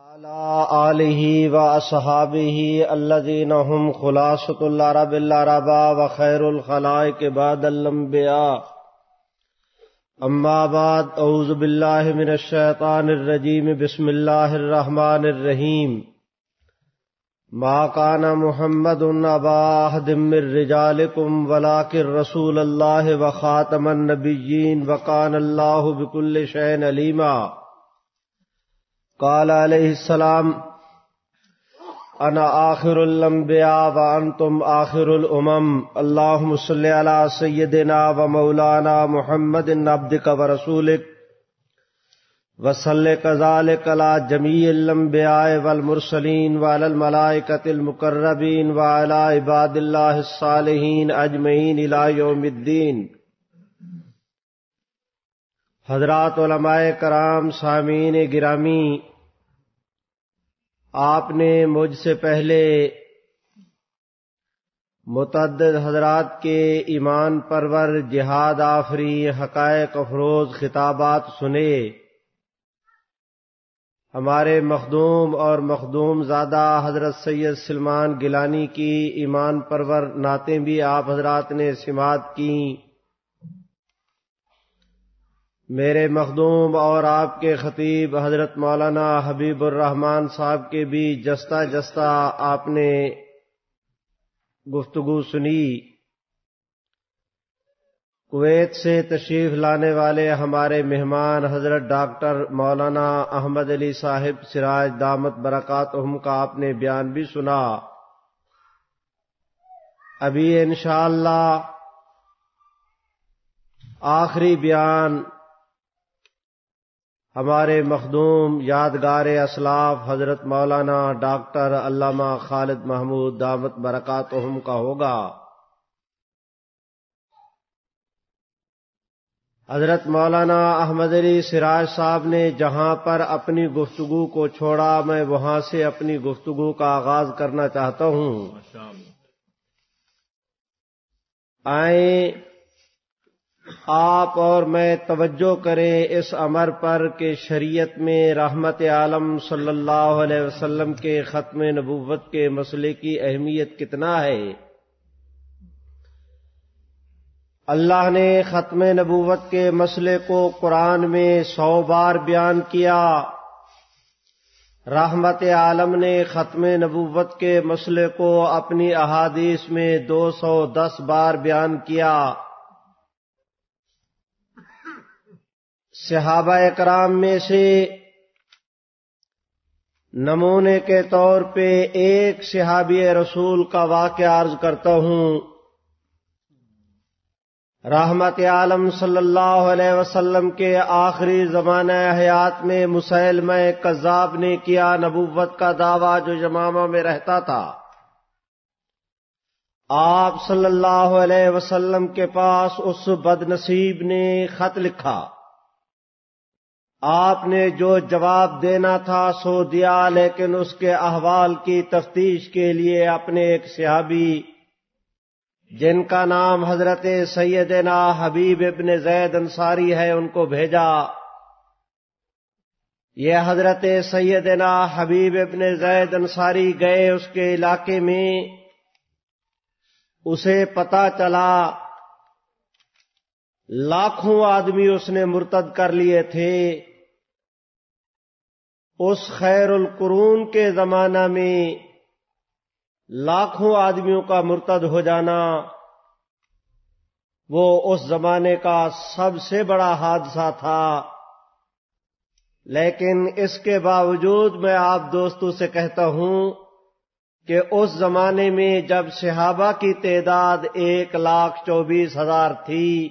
وعلى آله وأصحابه الذين هم خلاصة العرب العربا وخير الخلائق بعد الأنبياء أما بعد أعوذ بالله من الشيطان الرجيم بسم الله الرحمن الرحيم ما كان محمد أبا أحد من رجالكم ولكن رسول الله وخاتم النبيين وكان الله بكل شيء عليما قال علیہ السلام، انا آخر الانبیاء وانتم آخر الامم. اللہم صلی علی سیدنا و مولانا محمد عبدک و رسولک. وصلی کذالک علی جمیع الانبیاء والمرسلین وعلی الملائکت المقربین وعلی عباد اللہ الصالحین اجمعین الى یوم الدین. حضرات علماء کرام، سامعین گرامی آپ نے مجھ سے پہلے متعدد حضرات کے ایمان پرور جہاد آفری حقائق افروز خطابات سنے۔ ہمارے مخدوم اور مخدوم زادہ حضرت سید سلمان گیلانی کی ایمان پرور نعتیں بھی آپ حضرات نے سماعت کی میرے مخدوم اور آپ کے خطیب حضرت مولانا حبیب الرحمان صاحب کے بھی جستا جستا آپ نے گفتگو سنی۔ کویت سے تشریف لانے والے ہمارے مہمان حضرت ڈاکٹر مولانا احمد علی صاحب سراج دامت برکات کا آپ نے بیان بھی سنا۔ ابھی انشاءاللہ آخری بیان ہمارے مخدوم یادگار اسلاف حضرت مولانا ڈاکٹر علامہ خالد محمود دعوت برکات کا ہوگا۔ حضرت مولانا احمد علی سراج صاحب نے جہاں پر اپنی گفتگو کو چھوڑا میں وہاں سے اپنی گفتگو کا آغاز کرنا چاہتا ہوں۔ آئیں آپ اور میں توجہ کریں اس امر پر کہ شریعت میں رحمت عالم صلی اللہ علیہ وسلم کے ختم نبوت کے مسئلے کی اہمیت کتنا ہے؟ اللہ نے ختم نبوت کے مسئلے کو قرآن میں سو بار بیان کیا۔ رحمت عالم نے ختم نبوت کے مسئلے کو اپنی احادیث میں دو سو دس بار بیان کیا۔ صحابہ اکرام میں سے نمونے کے طور پہ ایک صحابی رسول کا واقعہ عرض کرتا ہوں۔ رحمت عالم صلی اللہ علیہ وسلم کے آخری زمانہ حیات میں مسلم کذاب نے کیا نبوت کا دعویٰ جو جمامہ میں رہتا تھا۔ آپ صلی اللہ علیہ وسلم کے پاس اس بد نصیب نے خط لکھا۔ آپ نے جو جواب دینا تھا سو دیا، لیکن اس کے احوال کی تفتیش کے لیے اپنے ایک صحابی، جن کا نام حضرت سیدنا حبیب ابن زید انصاری ہے، ان کو بھیجا۔ یہ حضرت سیدنا حبیب ابن زید انصاری گئے اس کے علاقے میں۔ اسے پتا چلا، لاکھوں آدمی اس نے مرتد کر لیے تھے۔ اس خیر القرون کے زمانہ میں لاکھوں آدمیوں کا مرتد ہو جانا وہ اس زمانے کا سب سے بڑا حادثہ تھا۔ لیکن اس کے باوجود میں آپ دوستوں سے کہتا ہوں کہ اس زمانے میں جب صحابہ کی تعداد ایک لاکھ چوبیس ہزار تھی،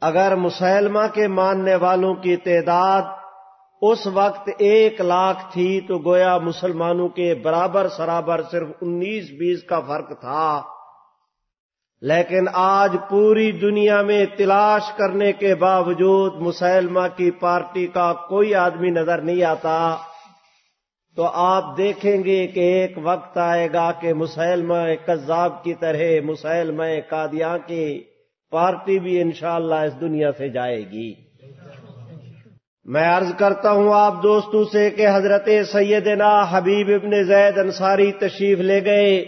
اگر مسلمہ کے ماننے والوں کی تعداد اس وقت ایک لاکھ تھی تو گویا مسلمانوں کے برابر سرابر صرف انیس بیس کا فرق تھا۔ لیکن آج پوری دنیا میں تلاش کرنے کے باوجود مسلمہ کی پارٹی کا کوئی آدمی نظر نہیں آتا۔ تو آپ دیکھیں گے کہ ایک وقت آئے گا کہ مسلمہ کذاب کی طرح مسلمہ قادیاں کی پارٹی بھی انشاءاللہ اس دنیا سے جائے گی۔ میں عرض کرتا ہوں آپ دوستوں سے کہ حضرت سیدنا حبیب ابن زید انصاری تشریف لے گئے۔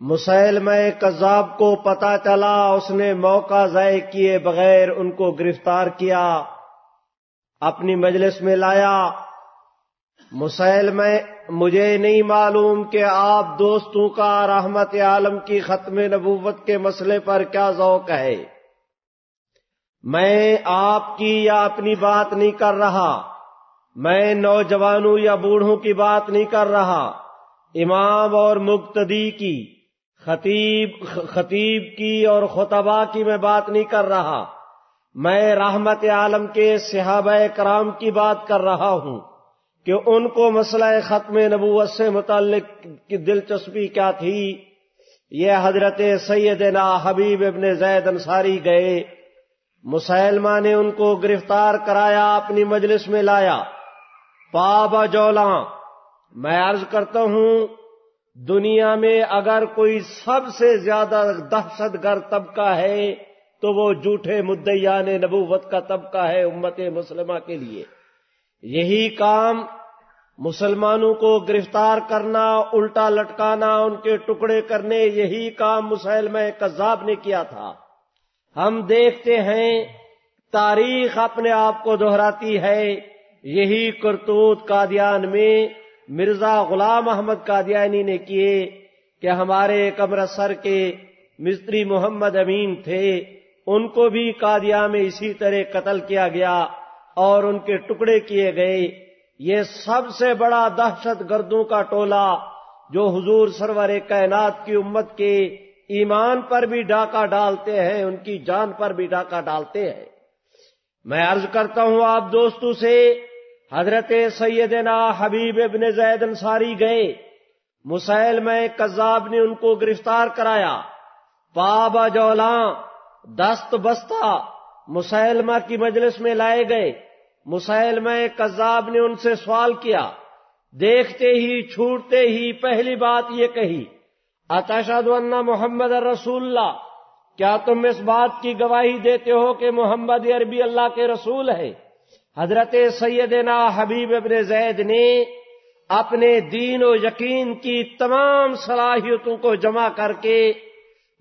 مسلم کذاب کو پتا چلا، اس نے موقع ضائع کیے بغیر ان کو گرفتار کیا، اپنی مجلس میں لایا۔ مسلم مجھے نہیں معلوم کہ آپ دوستوں کا رحمت عالم کی ختم نبوت کے مسئلے پر کیا ذوق ہے۔ میں آپ کی یا اپنی بات نہیں کر رہا۔ میں نوجوانوں یا بوڑھوں کی بات نہیں کر رہا۔ امام اور مقتدی کی، خطیب خطیب کی اور خطبہ کی میں بات نہیں کر رہا۔ میں رحمت عالم کے صحابہ کرام کی بات کر رہا ہوں کہ ان کو مسئلہ ختم نبوت سے متعلق کی دلچسپی کیا تھی۔ یہ حضرت سیدنا حبیب ابن زید انصاری گئے۔ مسلمہ نے ان کو گرفتار کرایا، اپنی مجلس میں لایا۔ پابا جولا میں عرض کرتا ہوں، دنیا میں اگر کوئی سب سے زیادہ دہشت گرد طبقہ ہے، تو وہ جھوٹے مدیان نبوت کا طبقہ ہے امت مسلمہ کے لیے۔ یہی کام مسلمانوں کو گرفتار کرنا، الٹا لٹکانا، ان کے ٹکڑے کرنے، یہی کام مسلم کذاب نے کیا تھا۔ ہم دیکھتے ہیں تاریخ اپنے آپ کو دہراتی ہے۔ یہی کرتوت قادیان میں مرزا غلام احمد قادیانی نے کیے کہ ہمارے کمر سر کے مستری محمد امین تھے۔ ان کو بھی قادیا میں اسی طرح قتل کیا گیا اور ان کے ٹکڑے کیے گئے۔ یہ سب سے بڑا دہشت گردوں کا ٹولہ جو حضور سرور کائنات کی امت کے ایمان پر بھی ڈاکہ ڈالتے ہیں، ان کی جان پر بھی ڈاکہ ڈالتے ہیں۔ میں عرض کرتا ہوں، آپ دوستوں سے حضرت سیدنا حبیب ابن زید انصاری گئے۔ مسائل میں کذاب نے ان کو گرفتار کرایا۔ پابا جولاں، دست بستہ مسلمہ کی مجلس میں لائے گئے۔ مسلمہ کذاب نے ان سے سوال کیا۔ دیکھتے ہی، چھوٹتے ہی پہلی بات یہ کہی۔ اتشد محمد رسول اللہ۔ کیا تم اس بات کی گواہی دیتے ہو کہ محمد عربی اللہ کے رسول ہے؟ حضرت سیدنا حبیب ابن زید نے اپنے دین و یقین کی تمام صلاحیتوں کو جمع کر کے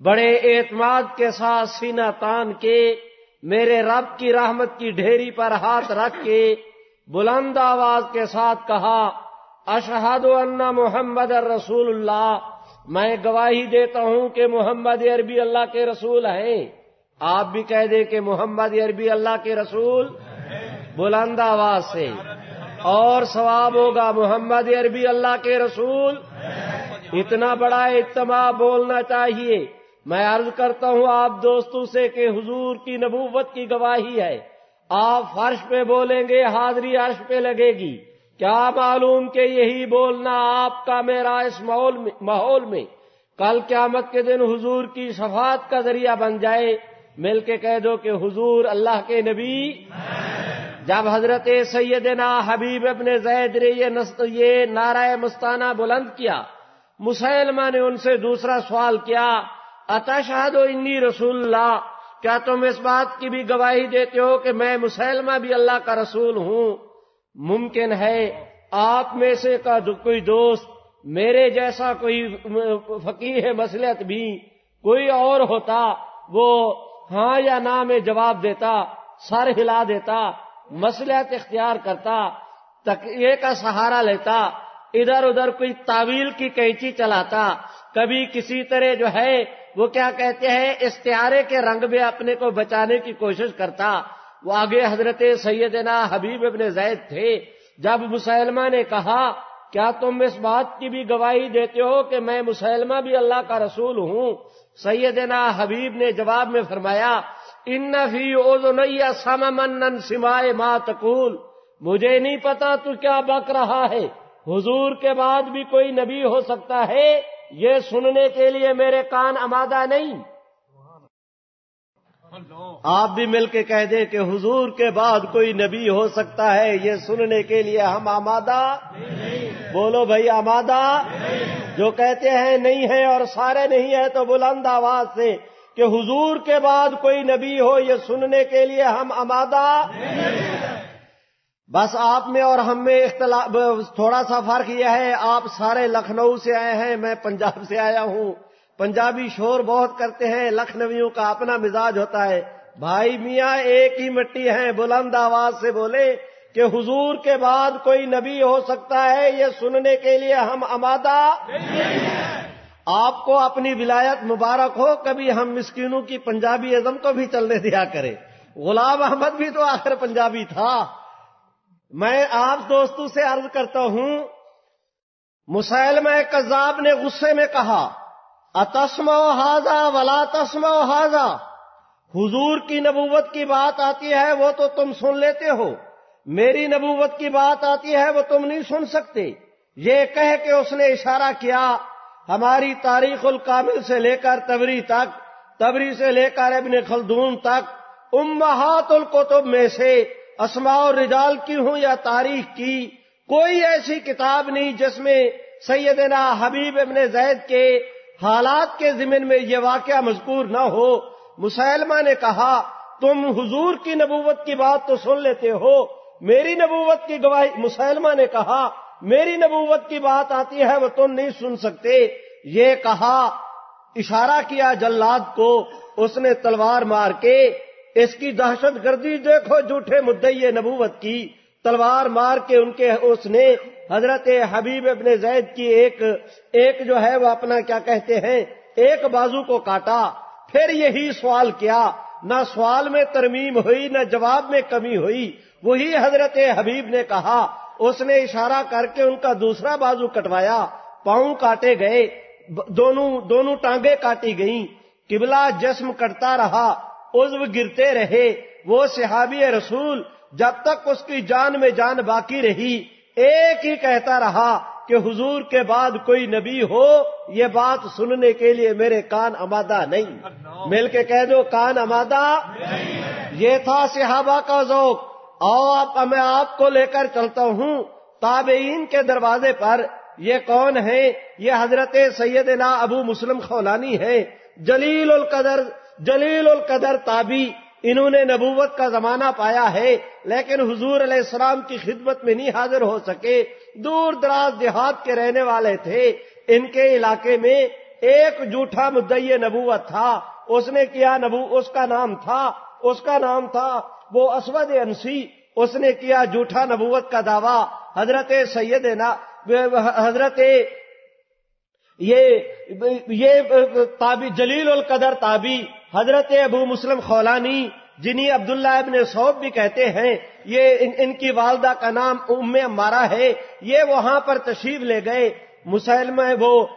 بڑے اعتماد کے ساتھ سینہ تان کے میرے رب کی رحمت کی ڈھیری پر ہاتھ رکھ کے بلند آواز کے ساتھ کہا اشہد ان محمد رسول اللہ۔ میں گواہی دیتا ہوں کہ محمد عربی اللہ کے رسول ہیں۔ آپ بھی کہہ دیں کہ محمد عربی اللہ کے رسول بلند آواز سے۔ اور ثواب ہوگا محمد عربی اللہ کے رسول۔ اتنا بڑا اجتماع بولنا چاہیے۔ میں عرض کرتا ہوں آپ دوستوں سے کہ حضور کی نبوت کی گواہی ہے۔ آپ فرش پہ بولیں گے، حاضری عرش پہ لگے گی۔ کیا معلوم کہ یہی بولنا آپ کا میرا اس ماحول میں کل قیامت کے دن حضور کی شفاعت کا ذریعہ بن جائے۔ مل کے کہہ دو کہ حضور اللہ کے نبی۔ جب حضرت سیدنا حبیب ابن زید نے یہ نعرہ مستانہ بلند کیا، مسلمہ نے ان سے دوسرا سوال کیا، اتشہد و انی رسول اللہ؟ کیا تم اس بات کی بھی گواہی دیتے ہو کہ میں مسلمہ بھی اللہ کا رسول ہوں؟ ممکن ہے آپ میں سے کا کوئی دوست میرے جیسا کوئی فقیر مسلط بھی کوئی اور ہوتا وہ ہاں یا نہ میں جواب دیتا، سر ہلا دیتا مسلحت اختیار کرتا، تقیے کا سہارا لیتا، ادھر ادھر کوئی تعویل کی کینچی چلاتا، کبھی کسی طرح جو ہے وہ کیا کہتے ہیں، استعارے کے رنگ میں اپنے کو بچانے کی کوشش کرتا وہ آگے حضرت سیدنا حبیب ابن زید تھے۔ جب مسلمہ نے کہا، کیا تم اس بات کی بھی گواہی دیتے ہو کہ میں مسلمہ بھی اللہ کا رسول ہوں؟ سیدنا حبیب نے جواب میں فرمایا، ان فی اوزنیا سممن سمائے ما تقول۔ مجھے نہیں پتا تو کیا بک رہا ہے۔ حضور کے بعد بھی کوئی نبی ہو سکتا ہے؟ یہ سننے کے لیے میرے کان امادہ نہیں۔ آپ بھی مل کے کہہ دیں کہ حضور کے بعد کوئی نبی ہو سکتا ہے، یہ سننے کے لیے ہم آمادہ؟ بولو بھائی آمادہ؟ جو کہتے ہیں نہیں ہے اور سارے نہیں ہے تو بلند آواز سے کہ حضور کے بعد کوئی نبی ہو، یہ سننے کے لیے ہم آمادہ؟ بس آپ میں اور ہم میں اختلاف، تھوڑا سا فرق یہ ہے، آپ سارے لکھنؤ سے آئے ہیں، میں پنجاب سے آیا ہوں۔ پنجابی شور بہت کرتے ہیں، لکھنویوں کا اپنا مزاج ہوتا ہے۔ بھائی میاں، ایک ہی مٹی ہے۔ بلند آواز سے بولے کہ حضور کے بعد کوئی نبی ہو سکتا ہے، یہ سننے کے لیے ہم آمادہ آپ کو اپنی ولایت مبارک ہو، کبھی ہم مسکینوں کی پنجابی ازم کو بھی چلنے دیا کرے غلام احمد بھی تو آخر پنجابی تھا۔ میں آپ دوستوں سے عرض کرتا ہوں مسلم کذاب نے غصے میں کہا اتسم و حاضہ ولا تسم و حاضہ حضور کی نبوت کی بات آتی ہے وہ تو تم سن لیتے ہو۔ میری نبوت کی بات آتی ہے وہ تم نہیں سن سکتے۔ یہ کہہ کے اس نے اشارہ کیا، ہماری تاریخ الکامل سے لے کر تبری تک، تبری سے لے کر ابن خلدون تک، امہات القتب میں سے اسماء اور رجال کی ہوں یا تاریخ کی، کوئی ایسی کتاب نہیں جس میں سیدنا حبیب ابن زید کے حالات کے ضمن میں یہ واقعہ مذکور نہ ہو۔ مسلمہ نے کہا، تم حضور کی نبوت کی بات تو سن لیتے ہو۔ میری نبوت کی گواہی مسلمہ نے کہا، میری نبوت کی بات آتی ہے، وہ تم نہیں سن سکتے۔ یہ کہا، اشارہ کیا جلاد کو، اس نے تلوار مار کے، اس کی دہشت گردی دیکھو جھوٹے مدعی نبوت کی۔ تلوار مار کے ان کے اس نے حضرت حبیب ابن زید کی ایک ایک جو ہے وہ اپنا کیا کہتے ہیں، ایک بازو کو کاٹا، پھر یہی سوال کیا، نہ سوال میں ترمیم ہوئی، نہ جواب میں کمی ہوئی۔ وہی حضرت حبیب نے کہا، اس نے اشارہ کر کے ان کا دوسرا بازو کٹوایا، پاؤں کاٹے گئے، دونوں دونوں ٹانگیں کاٹی گئیں۔ قبلہ جسم کٹتا رہا عزو گرتے رہے۔ وہ صحابی رسول، جب تک اس کی جان میں جان باقی رہی ایک ہی کہتا رہا کہ حضور کے بعد کوئی نبی ہو، یہ بات سننے کے لیے میرے کان امادہ نہیں۔ مل کے کہہ دو، کان امادہ یہ تھا صحابہ کا ذوق۔ اور میں آپ کو لے کر چلتا ہوں۔ تابعین کے دروازے پر یہ کون ہے یہ حضرت سیدنا ابو مسلم خولانی ہے جلیل القدر جلیل القدر تابی انہوں نے نبوت کا زمانہ پایا ہے، لیکن حضور علیہ السلام کی خدمت میں نہیں حاضر ہو سکے۔ دور دراز دیہات کے رہنے والے تھے۔ ان کے علاقے میں ایک جھوٹا مدعی نبوت تھا۔ اس نے کیا نبو، اس کا نام تھا۔ اس کا نام تھا وہ اسود انسی۔ اس نے کیا جھوٹا نبوت کا دعویٰ۔ حضرت سید حضرت یہ تابی جلیل القدر تابی حضرت ابو مسلم خولانی جنہیں عبداللہ ابن صوب بھی کہتے ہیں یہ ان, ان کی والدہ کا نام ام امارا ہے یہ وہاں پر تشریف لے گئے۔ مسلمہ وہ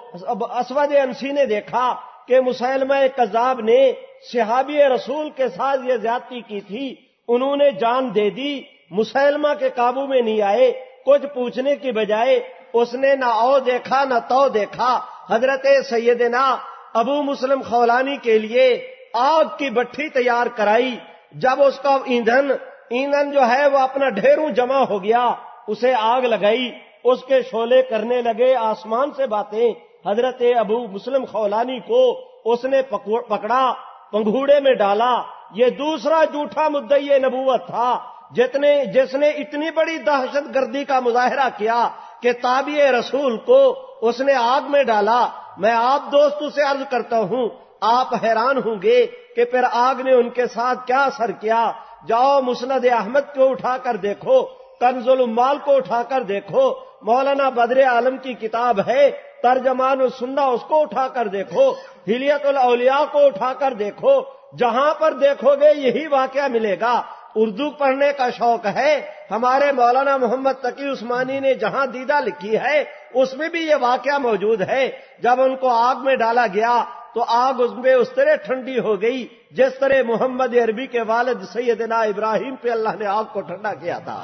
اسود انسی نے دیکھا کہ مسلمہ کذاب نے صحابی رسول کے ساتھ یہ زیادتی کی تھی انہوں نے جان دے دی مسلمہ کے قابو میں نہیں آئے۔ کچھ پوچھنے کی بجائے اس نے نہ او دیکھا نہ تو دیکھا۔ حضرت سیدنا ابو مسلم خولانی کے لیے آگ کی بٹھی تیار کرائی۔ جب اس کا ایندھن ایندھن جو ہے وہ اپنا ڈھیروں جمع ہو گیا، اسے آگ لگائی۔ اس کے شولے کرنے لگے۔ آسمان سے باتیں۔ حضرت ابو مسلم خولانی کو اس نے پکڑا پنگوڑے میں ڈالا۔ یہ دوسرا جھوٹا مدعی نبوت تھا۔ جتنے، جس نے اتنی بڑی دہشت گردی کا مظاہرہ کیا کہ تابع رسول کو اس نے آگ میں ڈالا۔ میں آپ دوستوں سے عرض کرتا ہوں آپ حیران ہوں گے کہ پھر آگ نے ان کے ساتھ کیا اثر کیا؟ جاؤ مسند احمد کو اٹھا کر دیکھو کنز المال کو اٹھا کر دیکھو، مولانا بدر عالم کی کتاب ہے، ترجمان السنہ اس کو اٹھا کر دیکھو، ہلیت الاولیاء کو اٹھا کر دیکھو، جہاں پر دیکھو گے یہی واقعہ ملے گا۔ اردو پڑھنے کا شوق ہے۔ ہمارے مولانا محمد تقی عثمانی نے جہاں دیدہ لکھی ہے اس میں بھی یہ واقعہ موجود ہے، جب ان کو آگ میں ڈالا گیا تو آگ اس میں اس طرح ٹھنڈی ہو گئی، جس طرح محمد عربی کے والد سیدنا ابراہیم پہ اللہ نے آگ کو ٹھنڈا کیا تھا۔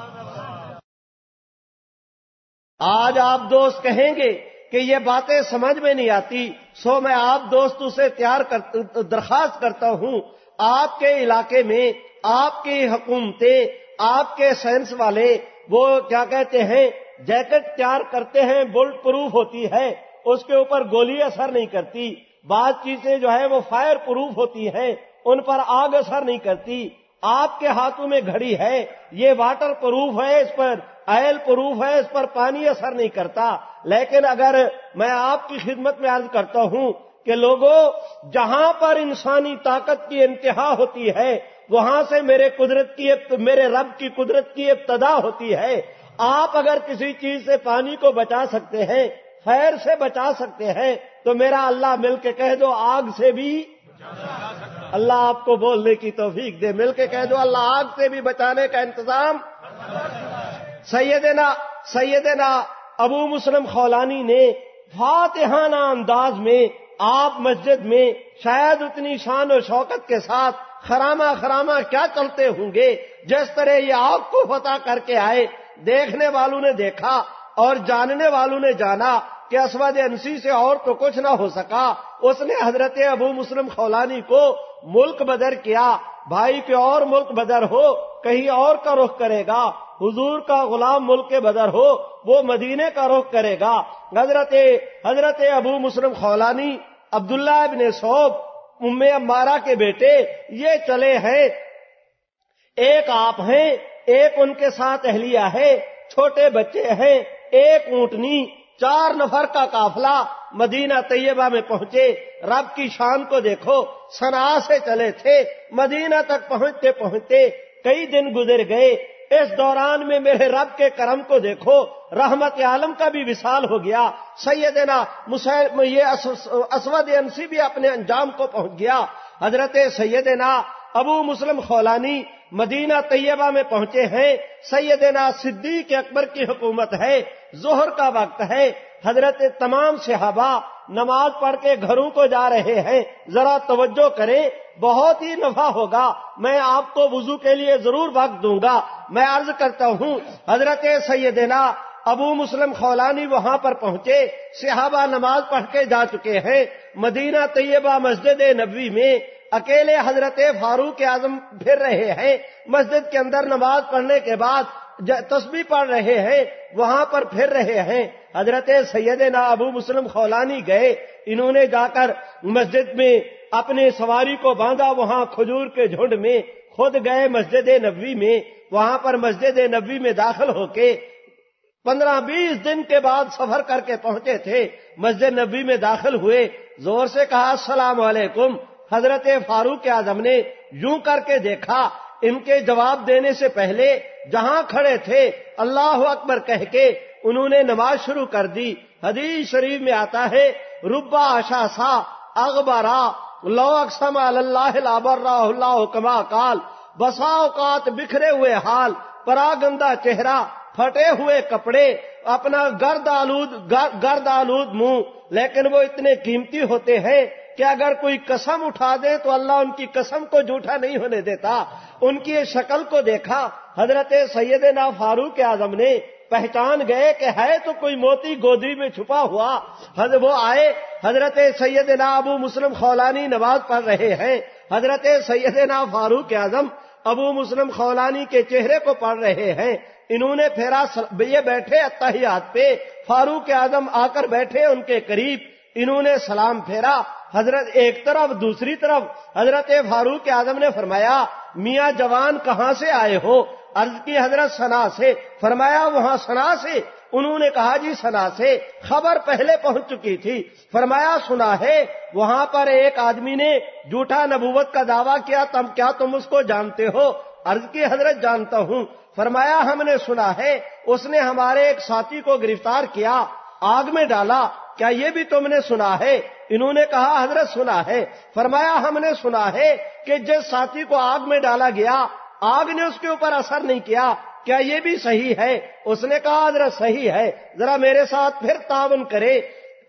آج آپ دوست کہیں گے کہ یہ باتیں سمجھ میں نہیں آتی، سو میں آپ دوستوں سے تیار کر، درخواست کرتا ہوں، آپ کے علاقے میں آپ کی حکومتیں، آپ کے سائنس والے، وہ کیا کہتے ہیں؟ جیکٹ تیار کرتے ہیں بلٹ پروف ہوتی ہے، اس کے اوپر گولی اثر نہیں کرتی۔ بعض چیزیں جو ہے وہ فائر پروف ہوتی ہیں، ان پر آگ اثر نہیں کرتی۔ آپ کے ہاتھوں میں گھڑی ہے، یہ واٹر پروف ہے اس پر، آئل پروف ہے اس پر پانی اثر نہیں کرتا۔ لیکن اگر میں آپ کی خدمت میں عرض کرتا ہوں کہ لوگوں جہاں پر انسانی طاقت کی انتہا ہوتی ہے، وہاں سے میرے قدرت کی میرے رب کی قدرت کی ابتدا ہوتی ہے۔ آپ اگر کسی چیز سے پانی کو بچا سکتے ہیں، خیر سے بچا سکتے ہیں، تو میرا اللہ مل کے کہہ دو، آگ سے بھی اللہ آپ کو بولنے کی توفیق دے۔ مل کے کہہ دو، اللہ آگ سے بھی بچانے کا انتظام۔ سیدنا سیدنا ابو مسلم خولانی نے فاتحانہ انداز میں، آپ مسجد میں شاید اتنی شان و شوکت کے ساتھ خراما خراما کیا چلتے ہوں گے؟ جس طرح یہ آگ کو فتح کر کے آئے دیکھنے والوں نے دیکھا اور جاننے والوں نے جانا کہ اسود انسی سے اور تو کچھ نہ ہو سکا۔ اس نے حضرت ابو مسلم خولانی کو ملک بدر کیا۔ بھائی کے اور ملک بدر ہو، کہیں اور کا رخ کرے گا۔ حضور کا غلام ملک کے بدر ہو، وہ مدینے کا رخ کرے گا۔ حضرت حضرت ابو مسلم خولانی، عبداللہ ابن صوب ام امارا کے بیٹے، یہ چلے ہیں۔ ایک آپ ہیں ایک ان کے ساتھ اہلیہ ہے، چھوٹے بچے ہیں، ایک اونٹنی، چار نفر کا قافلہ مدینہ طیبہ میں پہنچے۔ رب کی شان کو دیکھو سنا سے چلے تھے، مدینہ تک پہنچتے پہنچتے کئی دن گزر گئے۔ اس دوران میں میرے رب کے کرم کو دیکھو، رحمت عالم کا بھی وصال ہو گیا۔ سیدنا یہ اسود انسی بھی اپنے انجام کو پہنچ گیا۔ حضرت سیدنا ابو مسلم خولانی مدینہ طیبہ میں پہنچے ہیں۔ سیدنا صدیق اکبر کی حکومت ہے۔ ظہر کا وقت ہے۔ حضرت تمام صحابہ نماز پڑھ کے گھروں کو جا رہے ہیں۔ ذرا توجہ کریں۔ بہت ہی نفع ہوگا۔ میں آپ کو وضو کے لیے ضرور وقت دوں گا۔ میں عرض کرتا ہوں، حضرت سیدنا ابو مسلم خولانی وہاں پر پہنچے۔ صحابہ نماز پڑھ کے جا چکے ہیں۔ مدینہ طیبہ مسجد نبوی میں اکیلے حضرت فاروق اعظم پھر رہے ہیں۔ مسجد کے اندر نماز پڑھنے کے بعد تسبیح پڑھ رہے ہیں، وہاں پر پھر رہے ہیں۔ حضرت سیدنا ابو مسلم خولانی گئے، انہوں نے جا کر مسجد میں اپنے سواری کو باندھا، وہاں کھجور کے جھنڈ میں خود گئے مسجد نبوی میں۔ وہاں پر مسجد نبوی میں داخل ہو کے پندرہ بیس دن کے بعد سفر کر کے پہنچے تھے۔ مسجد نبوی میں داخل ہوئے۔ زور سے کہا، السلام علیکم۔ حضرت فاروق اعظم نے یوں کر کے دیکھا، ان کے جواب دینے سے پہلے جہاں کھڑے تھے، اللہ اکبر کہہ کے انہوں نے نماز شروع کر دی۔ حدیث شریف میں آتا ہے، ربا آشا سا اغبارا لو اقسم اللہ راہ اللہ کما کال بسا اوقات بکھرے ہوئے حال پرا گندا چہرہ، پھٹے ہوئے کپڑے، اپنا گرد آلود گرد آلود منہ۔ لیکن وہ اتنے قیمتی ہوتے ہیں کہ اگر کوئی قسم اٹھا دے تو اللہ ان کی قسم کو جھوٹا نہیں ہونے دیتا۔ ان کی شکل کو دیکھا۔ حضرت سیدنا فاروق اعظم نے پہچان گئے کہ ہے تو کوئی موتی گودی میں چھپا ہوا۔ حضرت وہ آئے۔ حضرت سیدنا ابو مسلم خولانی نواز پڑھ رہے ہیں۔ حضرت سیدنا فاروق اعظم ابو مسلم خولانی کے چہرے کو پڑھ رہے ہیں۔ انہوں نے پھیرا یہ بیٹھے اتحیات پہ۔ فاروق اعظم آ کر بیٹھے ان کے قریب۔ انہوں نے سلام پھیرا۔ حضرت ایک طرف، دوسری طرف، حضرت فاروق اعظم نے فرمایا، میاں جوان کہاں سے آئے ہو؟ عرض کی حضرت سنا سے، فرمایا وہاں سنا سے۔ انہوں نے کہا جی سنا سے، خبر پہلے پہنچ چکی تھی۔ فرمایا، سنا ہے۔ وہاں پر ایک آدمی نے جھوٹا نبوت کا دعویٰ کیا، تم کیا تم اس کو جانتے ہو؟ عرض کی حضرت، جانتا ہوں۔ فرمایا، ہم نے سنا ہے۔ اس نے ہمارے ایک ساتھی کو گرفتار کیا، آگ میں ڈالا۔ کیا یہ بھی تم نے سنا ہے؟ انہوں نے کہا، حضرت سنا ہے۔ فرمایا، ہم نے سنا ہے کہ جس ساتھی کو آگ میں ڈالا گیا، آگ نے اس کے اوپر اثر نہیں کیا۔ کیا یہ بھی صحیح ہے؟ اس نے کہا، حضرت صحیح ہے۔ ذرا میرے ساتھ پھر تعاون کرے۔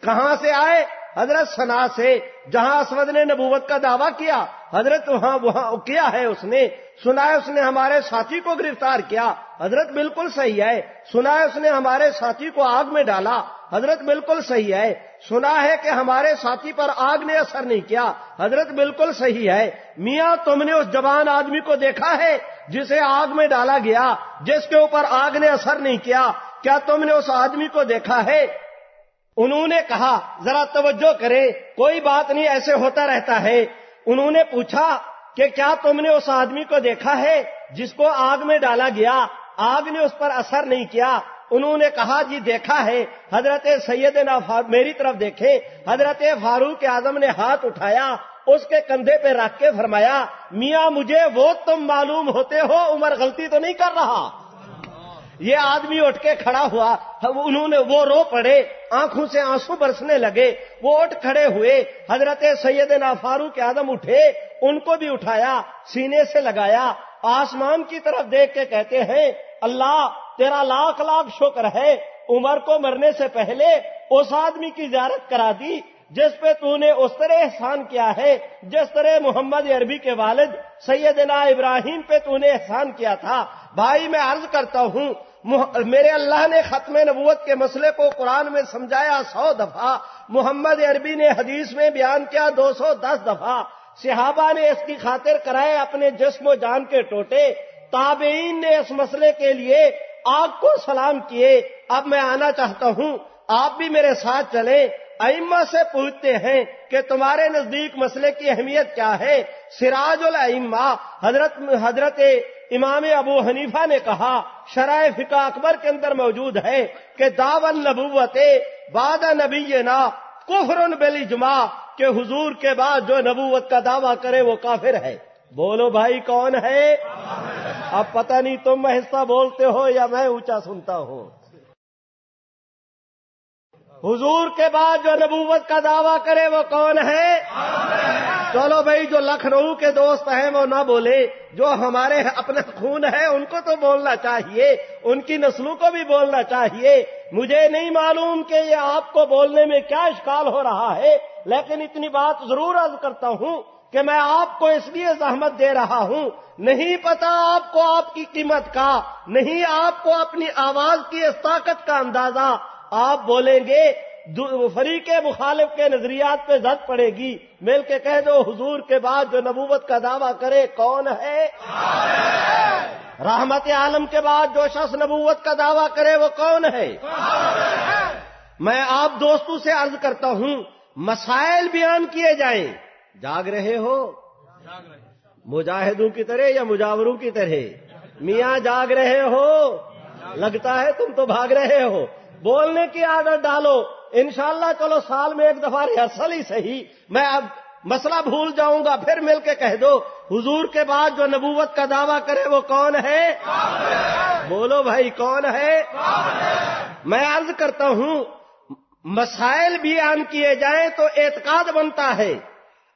کہاں سے آئے؟ حضرت سنا سے، جہاں اسود نے نبوت کا دعویٰ کیا۔ حضرت وہاں وہاں کیا ہے اس نے؟ سنا ہے، اس نے ہمارے ساتھی کو گرفتار کیا۔ حضرت بالکل صحیح ہے۔ سنا اس نے ہمارے ساتھی کو آگ میں ڈالا۔ حضرت بالکل صحیح ہے۔ سنا ہے کہ ہمارے ساتھی پر آگ نے اثر نہیں کیا۔ حضرت بالکل صحیح ہے۔ میاں، تم نے اس جوان آدمی کو دیکھا ہے جسے آگ میں ڈالا گیا، جس کے اوپر آگ نے اثر نہیں کیا۔ کیا تم نے اس آدمی کو دیکھا ہے؟ انہوں نے کہا، ذرا توجہ کرے کوئی بات نہیں، ایسے ہوتا رہتا ہے۔ انہوں نے پوچھا کہ کیا تم نے اس آدمی کو دیکھا ہے جس کو آگ میں ڈالا گیا؟ آگ نے اس پر اثر نہیں کیا۔ انہوں نے کہا جی دیکھا ہے، حضرت سید میری طرف دیکھے حضرت فاروق اعظم نے ہاتھ اٹھایا، اس کے کندھے پہ رکھ کے فرمایا، میاں مجھے وہ تم معلوم ہوتے ہو، عمر غلطی تو نہیں کر رہا. یہ آدمی اٹھ کے کھڑا ہوا، انہوں نے وہ رو پڑے، آنکھوں سے آنسو برسنے لگے، وہ اٹھ کھڑے ہوئے، حضرت سید فاروق اعظم اٹھے، ان کو بھی اٹھایا، سینے سے لگایا، آسمان کی طرف دیکھ کے کہتے ہیں، اللہ تیرا لاکھ لاکھ شکر ہے، عمر کو مرنے سے پہلے اس آدمی کی زیارت کرا دی، جس پہ تو نے اس طرح احسان کیا ہے، جس طرح محمد عربی کے والد سیدنا ابراہیم پہ تو نے احسان کیا تھا۔ بھائی، میں عرض کرتا ہوں میرے اللہ نے ختم نبوت کے مسئلے کو قرآن میں سمجھایا سو دفعہ، محمد عربی نے حدیث میں بیان کیا دو سو دس دفعہ۔ صحابہ نے اس کی خاطر کرائے اپنے جسم و جان کے ٹوٹے۔ تابعین نے اس مسئلے کے لیے آپ کو سلام کیے، اب میں آنا چاہتا ہوں۔ آپ بھی میرے ساتھ چلیں۔ ائمہ سے پوچھتے ہیں کہ تمہارے نزدیک مسئلے کی اہمیت کیا ہے۔ سراج الائمہ، حضرت حضرت امام ابو حنیفہ نے کہا شرائع فقہ اکبر کے اندر موجود ہے کہ داون نبوت باد نبی نا کفر بلی جمع کہ حضور کے بعد جو نبوت کا دعویٰ کرے وہ کافر ہے۔ بولو بھائی کون ہے؟ اب پتہ نہیں تم آہستہ بولتے ہو یا میں اونچا سنتا ہوں۔ حضور کے بعد جو نبوت کا دعویٰ کرے وہ کون ہے؟ چلو بھائی، جو لکھنؤ کے دوست ہیں وہ نہ بولے۔ جو ہمارے اپنا خون ہے ان کو تو بولنا چاہیے۔ ان کی نسلوں کو بھی بولنا چاہیے۔ مجھے نہیں معلوم کہ یہ آپ کو بولنے میں کیا اشکال ہو رہا ہے، لیکن اتنی بات ضرور عرض کرتا ہوں۔ کہ میں آپ کو اس لیے زحمت دے رہا ہوں۔ نہیں پتا آپ کو آپ کی قیمت کا، نہیں آپ کو اپنی آواز کی اس طاقت کا اندازہ۔ آپ بولیں گے فریق مخالف کے نظریات پہ زد پڑے گی۔ مل کے کہہ دو، حضور کے بعد جو نبوت کا دعویٰ کرے، کون ہے؟ رحمت عالم کے بعد جو شخص نبوت کا دعویٰ کرے، وہ کون ہے؟ میں آپ دوستوں سے عرض کرتا ہوں، مسائل بیان کیے جائیں۔ جاگ رہے ہو؟ مجاہدوں کی طرح یا مجاوروں کی طرح؟ میاں جاگ رہے ہو؟ لگتا ہے تم تو بھاگ رہے ہو۔ بولنے کی عادت ڈالو۔ انشاءاللہ چلو سال میں ایک دفعہ ریہرسل ہی صحیح۔ میں اب مسئلہ بھول جاؤں گا، پھر مل کے کہہ دو۔ حضور کے بعد جو نبوت کا دعویٰ کرے وہ کون ہے؟ بولو بھائی، کون ہے؟ میں عرض کرتا ہوں، مسائل بیان کیے جائیں تو اعتقاد بنتا ہے۔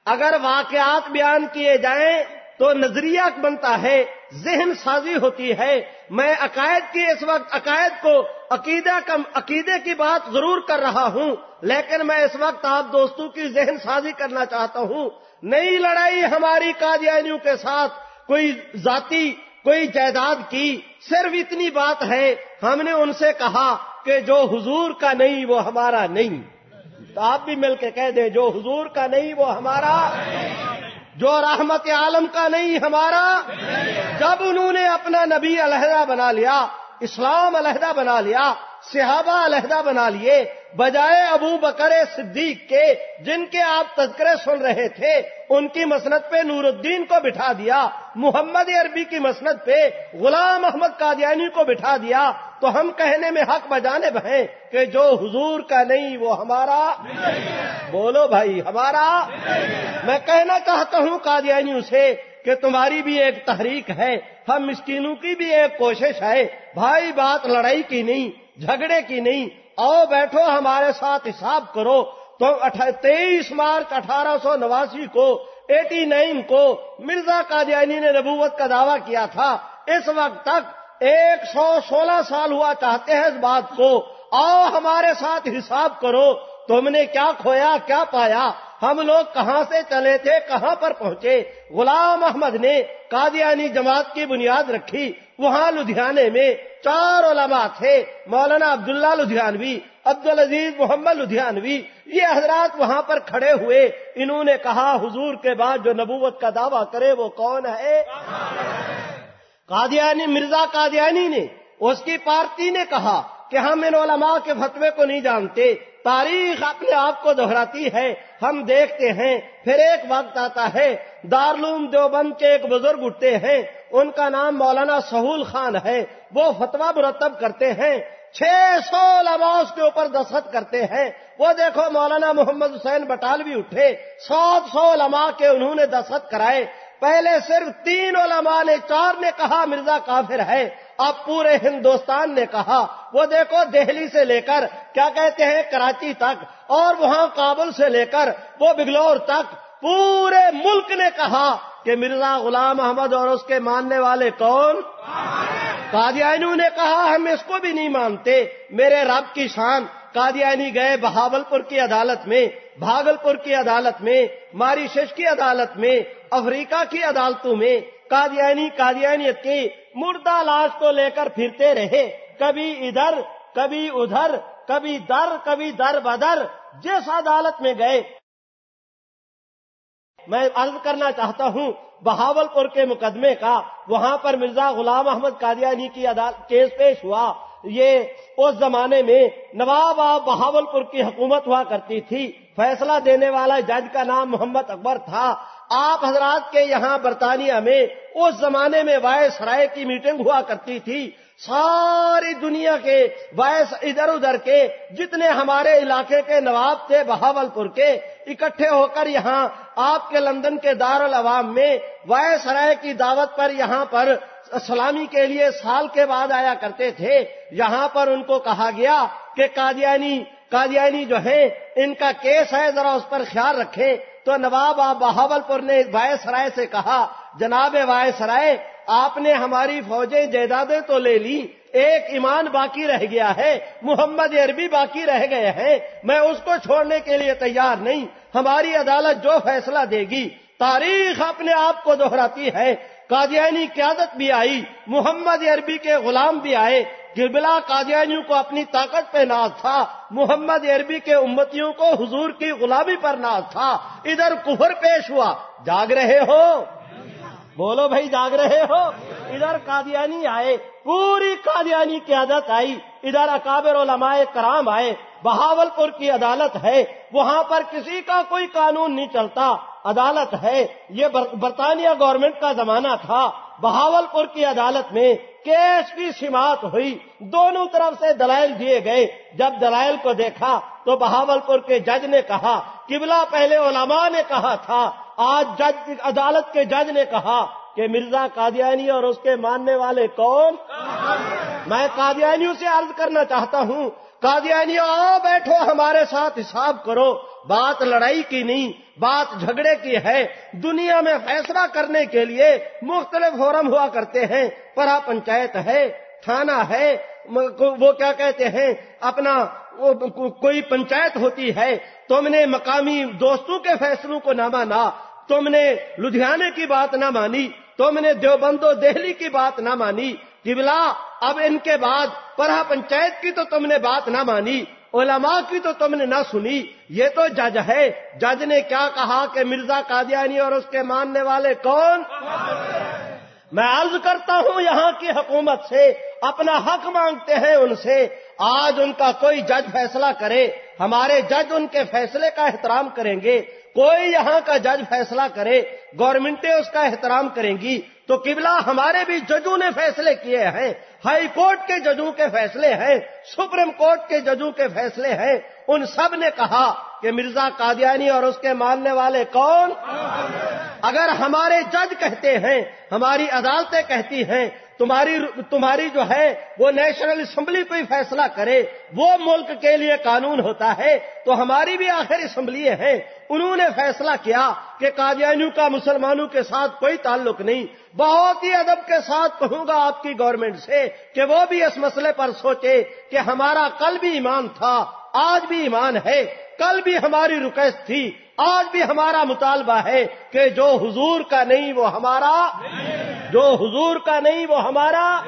اگر واقعات بیان کیے جائیں تو نظریہ بنتا ہے، ذہن سازی ہوتی ہے۔ میں عقائد کی اس وقت، عقائد کو عقیدہ کم، عقیدے کی بات ضرور کر رہا ہوں، لیکن میں اس وقت آپ دوستوں کی ذہن سازی کرنا چاہتا ہوں۔ نئی لڑائی ہماری قادیانیوں کے ساتھ کوئی ذاتی، کوئی جائیداد کی صرف اتنی بات ہے۔ ہم نے ان سے کہا کہ جو حضور کا نہیں، وہ ہمارا نہیں۔ تو آپ بھی مل کے کہہ دیں، جو حضور کا نہیں، وہ ہمارا۔ جو رحمت عالم کا نہیں، ہمارا۔ جب انہوں نے اپنا نبی علیحدہ بنا لیا اسلام علیحدہ بنا لیا، صحابہ علیحدہ بنا لیے، بجائے ابو بکر صدیق کے، جن کے آپ تذکرے سن رہے تھے، ان کی مسنت پہ نور الدین کو بٹھا دیا، محمد عربی کی مسنت پہ غلام احمد قادیانی کو بٹھا دیا، تو ہم کہنے میں حق بجانے بہیں کہ جو حضور کا نہیں، وہ ہمارا بولو بھائی، ہمارا میں کہنا چاہتا ہوں قادیانیوں سے کہ تمہاری بھی ایک تحریک ہے ہم مسکینوں کی بھی ایک کوشش ہے، بھائی بات لڑائی کی نہیں، جھگڑے کی نہیں، آؤ بیٹھو، ہمارے ساتھ حساب کرو۔ تو تیئیس مارچ اٹھارہ سو نواسی کو، ایٹی نائن کو مرزا قادیانی نے نبوت کا دعویٰ کیا تھا۔ اس وقت تک ایک سو سولہ سال ہوا، چاہتے ہیں اس بات کو۔ آؤ ہمارے ساتھ حساب کرو۔ تم نے کیا کھویا، کیا پایا؟ ہم لوگ کہاں سے چلے تھے، کہاں پر پہنچے؟ غلام احمد نے قادیانی جماعت کی بنیاد رکھی، وہاں لدھیانے میں چار علماء تھے، مولانا عبداللہ لدھیانوی عبد العزیز محمد لدھیانوی، یہ حضرات وہاں پر کھڑے ہوئے۔ انہوں نے کہا، حضور کے بعد جو نبوت کا دعویٰ کرے، وہ کون ہے؟ قادیانی، مرزا قادیانی نے۔ اس کی پارٹی نے کہا کہ ہم ان علماء کے فتوے کو نہیں جانتے۔ تاریخ اپنے آپ کو دہراتی ہے، ہم دیکھتے ہیں، پھر ایک وقت آتا ہے دارلوم دیوبند کے ایک بزرگ اٹھتے ہیں، ان کا نام مولانا سہول خان ہے، وہ فتوا مرتب کرتے ہیں، چھ سو لباس کے اوپر دستخط کرتے ہیں، وہ دیکھو مولانا محمد حسین بٹالوی اٹھے، سات سو لما کے انہوں نے دستخط کرائے، پہلے صرف تین علماء نے، چار نے کہا مرزا کافر ہے اب پورے ہندوستان نے کہا، وہ دیکھو دہلی سے لے کر، کیا کہتے ہیں، کراچی تک، اور وہاں کابل سے لے کر، وہ بگلور تک، پورے ملک نے کہا کہ مرزا غلام احمد اور اس کے ماننے والے کون؟ قادیانیوں نے کہا، ہم اس کو بھی نہیں مانتے، میرے رب کی شان قادیانی گئے بہاول پور کی عدالت میں بھاگل پور کی عدالت میں، ماری شش کی عدالت میں، افریقہ کی عدالتوں میں قادیانی قادیانیت کی مردہ لاش کو لے کر پھرتے رہے۔ کبھی ادھر کبھی ادھر، کبھی در کبھی در بدر، جس عدالت میں گئے۔ میں عرض کرنا چاہتا ہوں بہاول پور کے مقدمے کا، وہاں پر مرزا غلام احمد قادیانی کی کیس پیش ہوا۔ یہ اس زمانے میں نواب آب بہاول پور کی حکومت ہوا کرتی تھی۔ فیصلہ دینے والا جج کا نام محمد اکبر تھا۔ آپ حضرات کے یہاں برطانیہ میں اس زمانے میں وائس رائے کی میٹنگ ہوا کرتی تھی، ساری دنیا کے وائس ادھر ادھر کے جتنے ہمارے علاقے کے نواب تھے بہاول پور کے، اکٹھے ہو کر یہاں آپ کے لندن کے دار العوام میں وائس رائے کی دعوت پر یہاں پر سلامی کے لیے سال کے بعد آیا کرتے تھے۔ یہاں پر ان کو کہا گیا کہ قادیانی قادیانی جو ہے ان کا کیس ہے، ذرا اس پر خیال رکھیں۔ تو نواب آپ بہاول پور نے وائس رائے سے کہا، جناب وائس رائے، آپ نے ہماری فوجیں جائیدادیں تو لے لی، ایک ایمان باقی رہ گیا ہے، محمد عربی باقی رہ گئے ہیں، میں اس کو چھوڑنے کے لیے تیار نہیں، ہماری عدالت جو فیصلہ دے گی، تاریخ اپنے آپ کو دہراتی ہے، قادیانی قیادت بھی آئی، محمد عربی کے غلام بھی آئے گربلا قادیانیوں کو اپنی طاقت پہ ناز تھا، محمد عربی کے امتیوں کو حضور کی غلامی پر ناز تھا۔ ادھر کفر پیش ہوا۔ جاگ رہے ہو؟ بولو بھائی، جاگ رہے ہو؟ ادھر قادیانی آئے، پوری قادیانی قیادت آئی۔ ادھر اکابر علماء کرام آئے، بہاول پور کی عدالت ہے، وہاں پر کسی کا کوئی قانون نہیں چلتا۔ عدالت ہے، یہ برطانیہ گورنمنٹ کا زمانہ تھا۔ بہاول پور کی عدالت میں کیس کی سماعت ہوئی۔ دونوں طرف سے دلائل دیے گئے۔ جب دلائل کو دیکھا تو بہاول پور کے جج نے کہا، قبلہ پہلے علماء نے کہا تھا، آج جج، عدالت کے جج نے کہا کہ مرزا قادیانی اور اس کے ماننے والے کون؟ میں قادیانیوں سے عرض کرنا چاہتا ہوں قادیانی آؤ بیٹھو، ہمارے ساتھ حساب کرو۔ بات لڑائی کی نہیں، بات جھگڑے کی ہے۔ دنیا میں فیصلہ کرنے کے لیے مختلف فورم ہوا کرتے ہیں۔ پرا پنچایت ہے، تھانہ ہے، وہ کیا کہتے ہیں، اپنا کوئی پنچایت ہوتی ہے۔ تم نے مقامی دوستوں کے فیصلوں کو نہ مانا۔ تم نے لدھیانے کی بات نہ مانی۔ تم نے دیوبند و دہلی کی بات نہ مانی۔ قبلہ، اب ان کے بعد پرا پنچایت کی تو تم نے بات نہ مانی۔ علماء کی تو تم نے نہ سنی۔ یہ تو جج ہے۔ جج نے کیا کہا کہ مرزا قادیانی اور اس کے ماننے والے کون؟ میں عرض کرتا ہوں یہاں کی حکومت سے اپنا حق مانگتے ہیں ان سے۔ آج ان کا کوئی جج فیصلہ کرے۔ ہمارے جج ان کے فیصلے کا احترام کریں گے۔ کوئی یہاں کا جج فیصلہ کرے، گورنمنٹیں اس کا احترام کریں گی۔ تو قبلہ ہمارے بھی ججوں نے فیصلے کیے ہیں۔ ہائی کورٹ کے ججوں کے فیصلے ہیں سپریم کورٹ کے ججوں کے فیصلے ہیں۔ ان سب نے کہا کہ مرزا قادیانی اور اس کے ماننے والے کون؟ اگر ہمارے جج کہتے ہیں ہماری عدالتیں کہتی ہیں تمہاری تمہاری جو ہے وہ نیشنل اسمبلی کوئی فیصلہ کرے، وہ ملک کے لیے قانون ہوتا ہے، تو ہماری بھی آخر اسمبلی ہے۔ انہوں نے فیصلہ کیا کہ قادیانیوں کا، مسلمانوں کے ساتھ کوئی تعلق نہیں۔ بہت ہی ادب کے ساتھ کہوں گا آپ کی گورنمنٹ سے کہ وہ بھی اس مسئلے پر سوچے کہ ہمارا کل بھی ایمان تھا، آج بھی ایمان ہے۔ کل بھی ہماری ریکویسٹ تھی آج بھی ہمارا مطالبہ ہے کہ جو حضور کا نہیں وہ ہمارا، جو حضور کا نہیں وہ ہمارا۔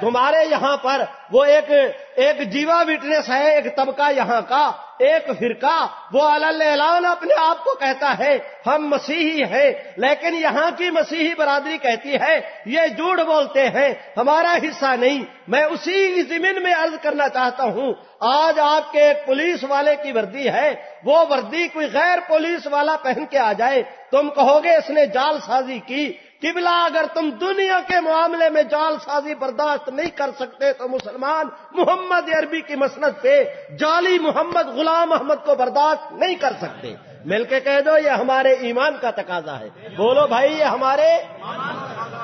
تمہارے یہاں پر وہ ایک ایک جیوا وٹنس ہے، ایک طبقہ یہاں کا۔ ایک فرقہ وہ اعلان اپنے آپ کو کہتا ہے، ہم مسیحی ہیں، لیکن یہاں کی مسیحی برادری کہتی ہے، یہ جھوٹ بولتے ہیں، ہمارا حصہ نہیں۔ میں اسی زمین میں عرض کرنا چاہتا ہوں، آج آپ کے ایک پولیس والے کی وردی ہے، وہ وردی کوئی غیر پولیس والا پہن کے آ جائے۔ تم کہو گے اس نے جال سازی کی قبلہ اگر تم دنیا کے معاملے میں جال سازی برداشت نہیں کر سکتے تو مسلمان محمد عربی کی مسنت پہ جالی محمد غلام احمد کو برداشت نہیں کر سکتے۔ مل کے کہہ دو یہ ہمارے ایمان کا تقاضا ہے۔ بولو بھائی، یہ ہمارے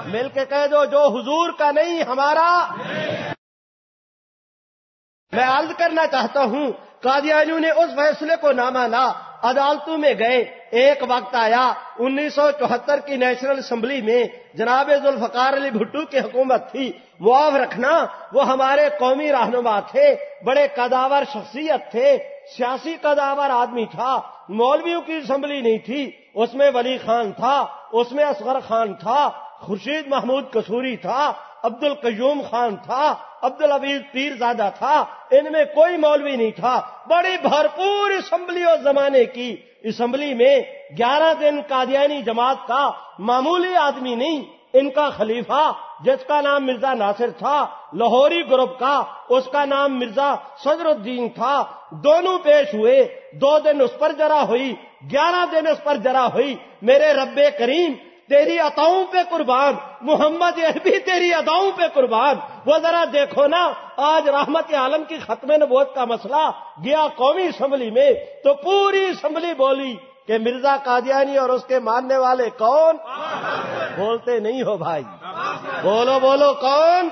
مل کے کہہ دو جو حضور کا نہیں، ہمارا۔ میں عرض کرنا چاہتا ہوں قادیانیوں نے اس فیصلے کو نہ مانا عدالتوں میں گئے۔ ایک وقت آیا، انیس سو چوہتر کی نیشنل اسمبلی میں جناب ذوالفقار علی بھٹو کی حکومت تھی۔ معاف رکھنا، وہ ہمارے قومی رہنما تھے، بڑے قداور شخصیت تھے، سیاسی قداور آدمی تھا۔ مولویوں کی اسمبلی نہیں تھی، اس میں ولی خان تھا، اس میں اصغر خان تھا، خورشید محمود کسوری تھا۔ عبد القیوم خان تھا عبد العبید پیر زادہ تھا، ان میں کوئی مولوی نہیں تھا۔ بڑی بھرپور اسمبلی اور زمانے کی اسمبلی میں گیارہ دن قادیانی جماعت کا معمولی آدمی نہیں، ان کا خلیفہ، جس کا نام مرزا ناصر تھا، لاہوری گروپ کا، اس کا نام مرزا صدر الدین تھا۔ دونوں پیش ہوئے، دو دن اس پر جرا ہوئی، گیارہ دن اس پر جرا ہوئی۔ میرے رب کریم تیری اتاؤں پہ قربان محمد بھی تیری اداؤں پہ قربان۔ وہ ذرا دیکھو نا آج رحمت عالم کی ختم نبوت کا مسئلہ گیا قومی اسمبلی میں تو پوری اسمبلی بولی کہ مرزا قادیانی اور اس کے ماننے والے کون؟ بولتے نہیں ہو بھائی۔ بولو بولو کون؟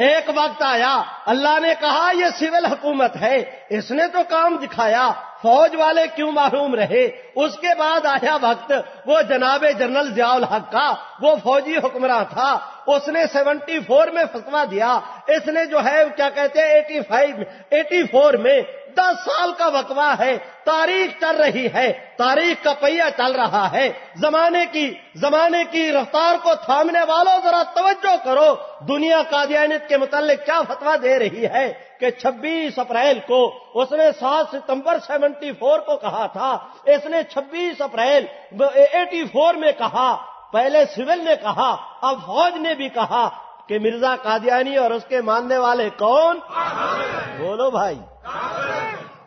ایک وقت آیا، اللہ نے کہا یہ سول حکومت ہے، اس نے تو کام دکھایا، فوج والے کیوں معروم رہے؟ اس کے بعد آیا وقت، وہ جناب جنرل ضیاء الحق کا، وہ فوجی حکمراں تھا، اس نے سیونٹی فور میں فتوا دیا، اس نے جو ہے، کیا کہتے ہیں، ایٹی فائیو، ایٹی فور میں دس سال کا وقوع ہے تاریخ چل رہی ہے تاریخ کا پہیا چل رہا ہے۔ زمانے کی زمانے کی رفتار کو تھامنے والوں ذرا توجہ کرو۔ دنیا قادیانیت کے متعلق کیا فتوا دے رہی ہے کہ چھبیس اپریل کو اس نے سات ستمبر سیونٹی فور کو کہا تھا۔ اس نے چھبیس اپریل ایٹی فور میں کہا پہلے سول نے کہا اب فوج نے بھی کہا کہ مرزا قادیانی اور اس کے ماننے والے کون؟ بولو بھائی۔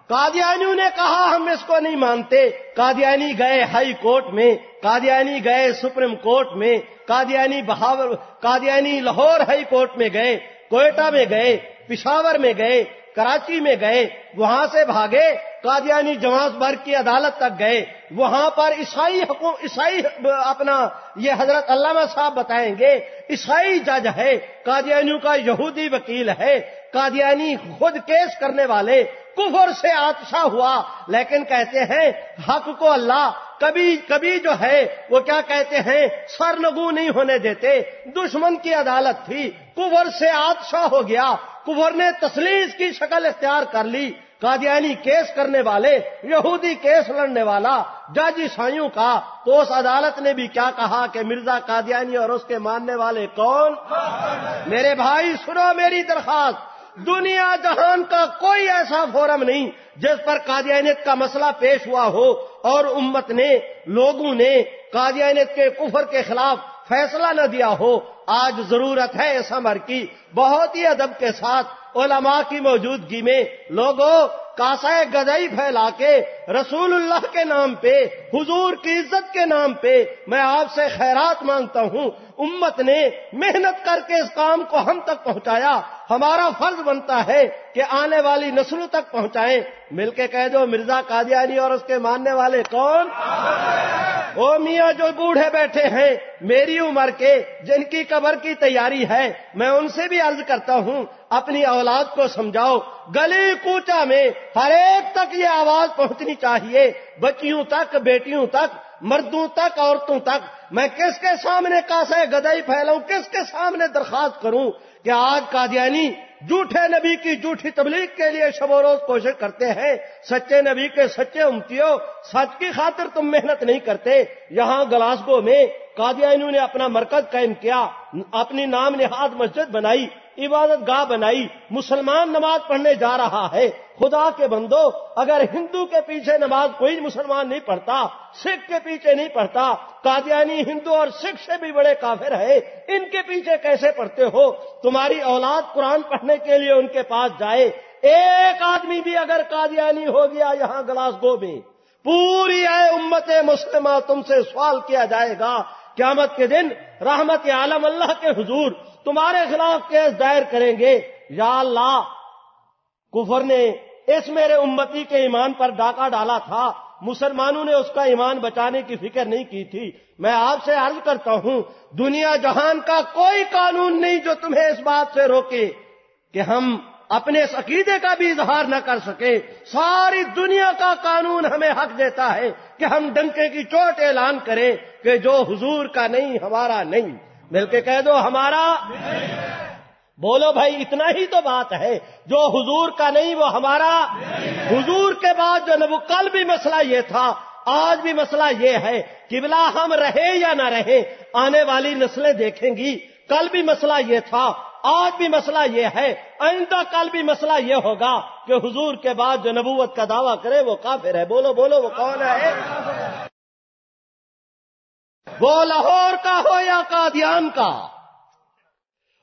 قادیانیوں نے کہا ہم اس کو نہیں مانتے۔ قادیانی گئے ہائی کورٹ میں، قادیانی گئے سپریم کورٹ میں، قادیانی بہاور، قادیانی لاہور ہائی کورٹ میں گئے، کوئٹہ میں گئے، پشاور میں گئے۔ کراچی میں گئے، وہاں سے بھاگے، قادیانی جماعت بھر کی عدالت تک گئے۔ وہاں پر عیسائی عیسائی اپنا یہ حضرت علامہ صاحب بتائیں گے، عیسائی جج ہے، قادیانیوں کا یہودی وکیل ہے، قادیانی خود کیس کرنے والے، کفر سے آتشا ہوا۔ لیکن کہتے ہیں، حق کو اللہ کبھی کبھی جو ہے، وہ کیا کہتے ہیں سر نگو نہیں ہونے دیتے۔ دشمن کی عدالت تھی کفر سے آتشا ہو گیا، کفر نے تسلیس کی شکل اختیار کر لی۔ قادیانی کیس کرنے والے، یہودی کیس لڑنے والا جج عیسائیوں کا، تو اس عدالت نے بھی کیا کہا کہ مرزا قادیانی اور اس کے ماننے والے کون؟ میرے بھائی، سنو میری درخواست۔ دنیا جہان کا کوئی ایسا فورم نہیں جس پر قادیانیت کا مسئلہ پیش ہوا ہو۔ اور امت نے، لوگوں نے قادیانیت کے کفر کے خلاف فیصلہ نہ دیا ہو۔ آج ضرورت ہے اس امر کی بہت ہی ادب کے ساتھ علماء کی موجودگی میں لوگوں کاسا گدئی پھیلا کے رسول اللہ کے نام پہ، حضور کی عزت کے نام پہ میں آپ سے خیرات مانگتا ہوں۔ امت نے محنت کر کے اس کام کو ہم تک پہنچایا۔ ہمارا فرض بنتا ہے کہ آنے والی نسلوں تک پہنچائیں۔ مل کے کہہ دو مرزا قادیانی اور اس کے ماننے والے کون؟ او میاں جو بوڑھے بیٹھے ہیں، میری عمر کے، جن کی قبر کی تیاری ہے، میں ان سے بھی عرض کرتا ہوں، اپنی اولاد کو سمجھاؤ، گلی کوچا میں ہر ایک تک یہ آواز پہنچنی چاہیے، بچیوں تک، بیٹیوں تک، مردوں تک، عورتوں تک۔ میں کس کے سامنے کاسے گدائی پھیلاؤں، کس کے سامنے درخواست کروں کہ آج قادیانی جھوٹے نبی کی جھوٹی تبلیغ کے لیے شب و روز کوشش کرتے ہیں، سچے نبی کے سچے امتیوں، سچ کی خاطر تم محنت نہیں کرتے۔ یہاں گلاسگو میں قادیانیوں نے اپنا مرکز قائم کیا، اپنی نام نہاد مسجد بنائی۔ عبادت گاہ بنائی، مسلمان نماز پڑھنے جا رہا ہے۔ خدا کے بندو، اگر ہندو کے پیچھے نماز کوئی مسلمان نہیں پڑھتا، سکھ کے پیچھے نہیں پڑھتا، قادیانی ہندو اور سکھ سے بھی بڑے کافر ہے ان کے پیچھے کیسے پڑھتے ہو؟ تمہاری اولاد قرآن پڑھنے کے لیے ان کے پاس جائے۔ ایک آدمی بھی اگر قادیانی ہو گیا یہاں گلاس گو میں، پوری اے امت مسلمہ تم سے سوال کیا جائے گا۔ قیامت کے دن رحمت عالم اللہ کے حضور تمہارے خلاف کیس دائر کریں گے۔ یا اللہ، کفر نے اس میرے امتی کے ایمان پر ڈاکہ ڈالا تھا۔ مسلمانوں نے اس کا ایمان بچانے کی فکر نہیں کی تھی۔ میں آپ سے عرض کرتا ہوں، دنیا جہان کا کوئی قانون نہیں جو تمہیں اس بات سے روکے کہ ہم اپنے اس عقیدے کا بھی اظہار نہ کر سکے ساری دنیا کا قانون ہمیں حق دیتا ہے کہ ہم ڈنکے کی چوٹ اعلان کریں کہ جو حضور کا نہیں، ہمارا نہیں۔ مل کے کہہ دو ہمارا بولو بھائی اتنا ہی تو بات ہے جو حضور کا نہیں وہ ہمارا حضور کے بعد جو نبو کل بھی مسئلہ یہ تھا، آج بھی مسئلہ یہ ہے کہ بلا ہم رہے یا نہ رہے، آنے والی نسلیں دیکھیں گی۔ کل بھی مسئلہ یہ تھا، آج بھی مسئلہ یہ ہے۔ آئندہ کل بھی مسئلہ یہ ہوگا کہ حضور کے بعد جو نبوت کا دعویٰ کرے، وہ کافر ہے۔ بولو بولو، وہ کون ہے؟ وہ لاہور کا ہو یا قادیان کا؟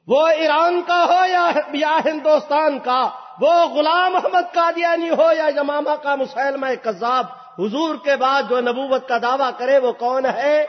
وہ ایران کا ہو یا ہندوستان کا؟ وہ غلام احمد قادیانی ہو یا جمامہ کا مسلمہ کذاب؟ حضور کے بعد جو نبوت کا دعویٰ کرے وہ کون ہے؟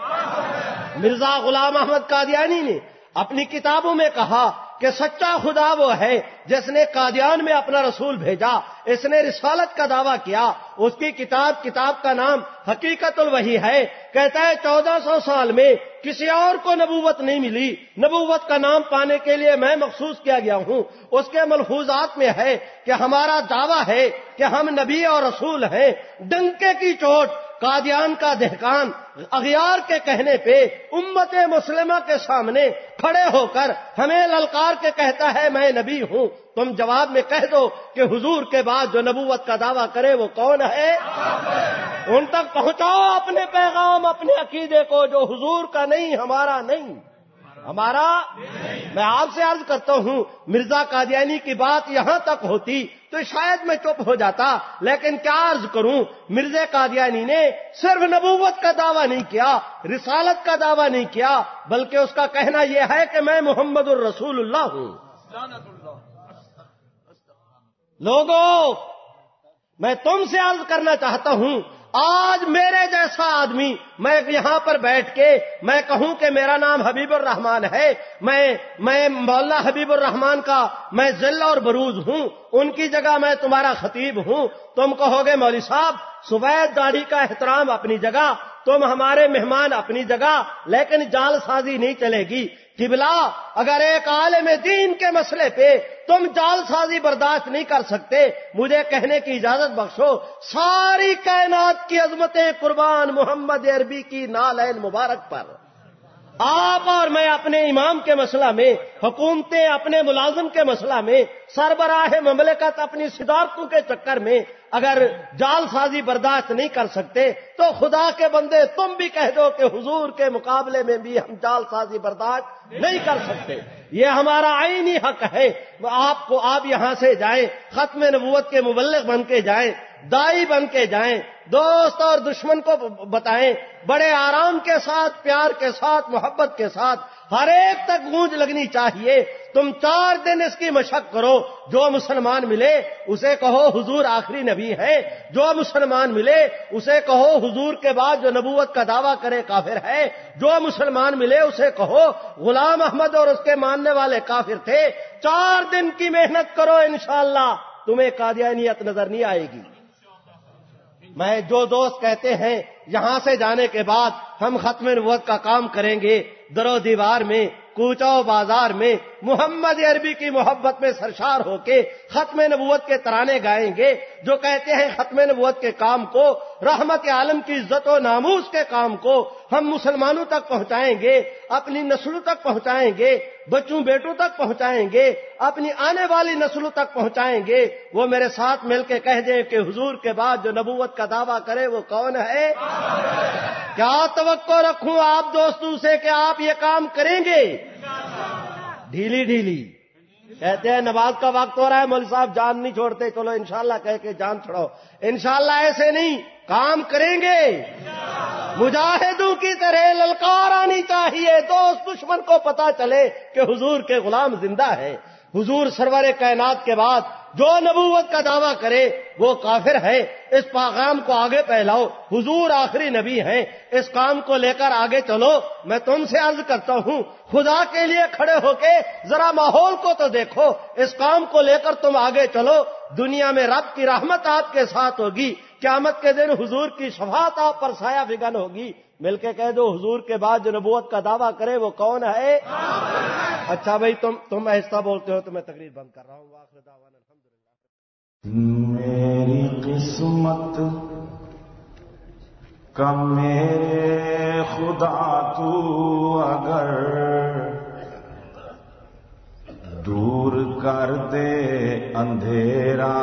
مرزا غلام احمد قادیانی نے اپنی کتابوں میں کہا کہ سچا خدا وہ ہے جس نے قادیان میں اپنا رسول بھیجا، اس نے رسالت کا دعویٰ کیا، اس کی کتاب کتاب کا نام حقیقت الوحی ہے، کہتا ہے چودہ سو سال میں کسی اور کو نبوت نہیں ملی، نبوت کا نام پانے کے لیے میں مخصوص کیا گیا ہوں۔ اس کے ملفوظات میں ہے کہ ہمارا دعویٰ ہے کہ ہم نبی اور رسول ہیں، ڈنکے کی چوٹ، قادیان کا دہکان اغیار کے کہنے پہ امت مسلمہ کے سامنے کھڑے ہو کر ہمیں للکار کے کہتا ہے، میں نبی ہوں۔ تم جواب میں کہہ دو کہ حضور کے بعد جو نبوت کا دعویٰ کرے وہ کون ہے؟ ان تک پہنچاؤ اپنے پیغام، اپنے عقیدے کو جو حضور کا نہیں، ہمارا نہیں۔ ہمارا میں آپ سے عرض کرتا ہوں، مرزا قادیانی کی بات یہاں تک ہوتی تو شاید میں چپ ہو جاتا، لیکن کیا عرض کروں؟ مرزا قادیانی نے صرف نبوت کا دعویٰ نہیں کیا، رسالت کا دعویٰ نہیں کیا، بلکہ اس کا کہنا یہ ہے کہ میں محمد الرسول اللہ ہوں۔ لوگوں، میں تم سے عرض کرنا چاہتا ہوں، آج میرے جیسا آدمی، میں یہاں پر بیٹھ کے، میں کہوں کہ میرا نام حبیب الرحمان ہے، میں میں مولا حبیب الرحمان کا، میں ذل اور بروز ہوں، ان کی جگہ میں تمہارا خطیب ہوں، تم کہو گے مولوی صاحب سبید داڑھی کا احترام اپنی جگہ، تم ہمارے مہمان اپنی جگہ، لیکن جال سازی نہیں چلے گی قبلہ اگر ایک عالم دین کے مسئلے پہ تم جال سازی برداشت نہیں کر سکتے، مجھے کہنے کی اجازت بخشو، ساری کائنات کی عظمتیں قربان محمد عربی کی نالین مبارک پر۔ آپ اور میں اپنے امام کے مسئلہ میں، حکومتیں اپنے ملازم کے مسئلہ میں، سربراہ مملکت اپنی صدارتوں کے چکر میں اگر جال سازی برداشت نہیں کر سکتے، تو خدا کے بندے تم بھی کہہ دو کہ حضور کے مقابلے میں بھی ہم جال سازی برداشت نہیں کر سکتے۔ یہ ہمارا آئینی حق ہے۔ آپ کو آپ یہاں سے جائیں، ختم نبوت کے مبلغ بن کے جائیں، دائی بن کے جائیں، دوست اور دشمن کو بتائیں، بڑے آرام کے ساتھ، پیار کے ساتھ، محبت کے ساتھ ہر ایک تک گونج لگنی چاہیے۔ تم چار دن اس کی مشق کرو۔ جو مسلمان ملے، اسے کہو حضور آخری نبی ہے جو مسلمان ملے، اسے کہو حضور کے بعد جو نبوت کا دعویٰ کرے کافر ہے۔ جو مسلمان ملے، اسے کہو غلام احمد اور اس کے ماننے والے کافر تھے۔ چار دن کی محنت کرو انشاءاللہ۔ تمہیں قادیانیت نظر نہیں آئے گی۔ میں جو دوست کہتے ہیں، یہاں سے جانے کے بعد ہم ختم نبوت کا کام کریں گے۔ درو دیوار میں کوچو بازار میں، محمد عربی کی محبت میں سرشار ہو کے ختم نبوت کے ترانے گائیں گے۔ جو کہتے ہیں ختم نبوت کے کام کو، رحمت عالم کی عزت و ناموس کے کام کو ہم مسلمانوں تک پہنچائیں گے، اپنی نسلوں تک پہنچائیں گے، بچوں، بیٹوں تک پہنچائیں گے، اپنی آنے والی نسلوں تک پہنچائیں گے۔ وہ میرے ساتھ مل کے کہہ دیں کہ حضور کے بعد جو نبوت کا دعویٰ کرے وہ کون ہے؟ کیا توقع رکھوں آپ دوستوں سے کہ آپ یہ کام کریں گے؟ ڈھیلی ڈھیلی۔ کہتے ہیں نماز کا وقت ہو رہا ہے مول صاحب جان نہیں چھوڑتے، چلو انشاءاللہ کہہ کے جان چھوڑو انشاءاللہ ایسے نہیں، کام کریں گے۔ مجاہدوں کی طرح للکار آنی چاہیے، دوست دشمن کو پتا چلے کہ حضور کے غلام زندہ ہے حضور سرور کائنات کے بعد جو نبوت کا دعویٰ کرے، وہ کافر ہے۔ اس پیغام کو آگے پھیلاؤ۔ حضور آخری نبی ہیں۔ اس کام کو لے کر آگے چلو۔ میں تم سے عرض کرتا ہوں، خدا کے لیے کھڑے ہو کے ذرا ماحول کو تو دیکھو۔ اس کام کو لے کر تم آگے چلو۔ دنیا میں رب کی رحمت آپ کے ساتھ ہوگی۔ قیامت کے دن حضور کی شفاعت آپ پر سایہ فگن ہوگی۔ مل کے کہہ دو، حضور کے بعد جو نبوت کا دعویٰ کرے، وہ کون ہے؟ اچھا بھائی، تم تم ایسا بولتے ہو تو میں تقریر بند کر رہا ہوں۔ میری قسمت کا میرے خدا تو اگر دور کر دے اندھیرا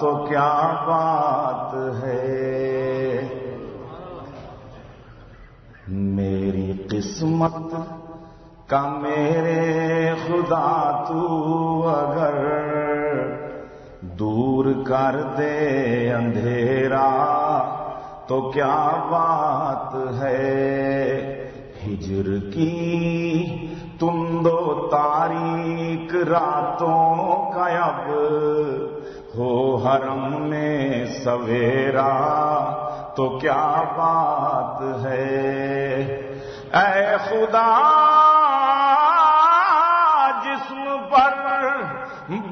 تو کیا بات ہے؟ میری قسمت کا میرے خدا تو اگر دور کر دے اندھیرا تو کیا بات ہے؟ ہجر کی تم دو تاریخ راتوں کا اب ہو حرم میں سویرا تو کیا بات ہے؟ اے خدا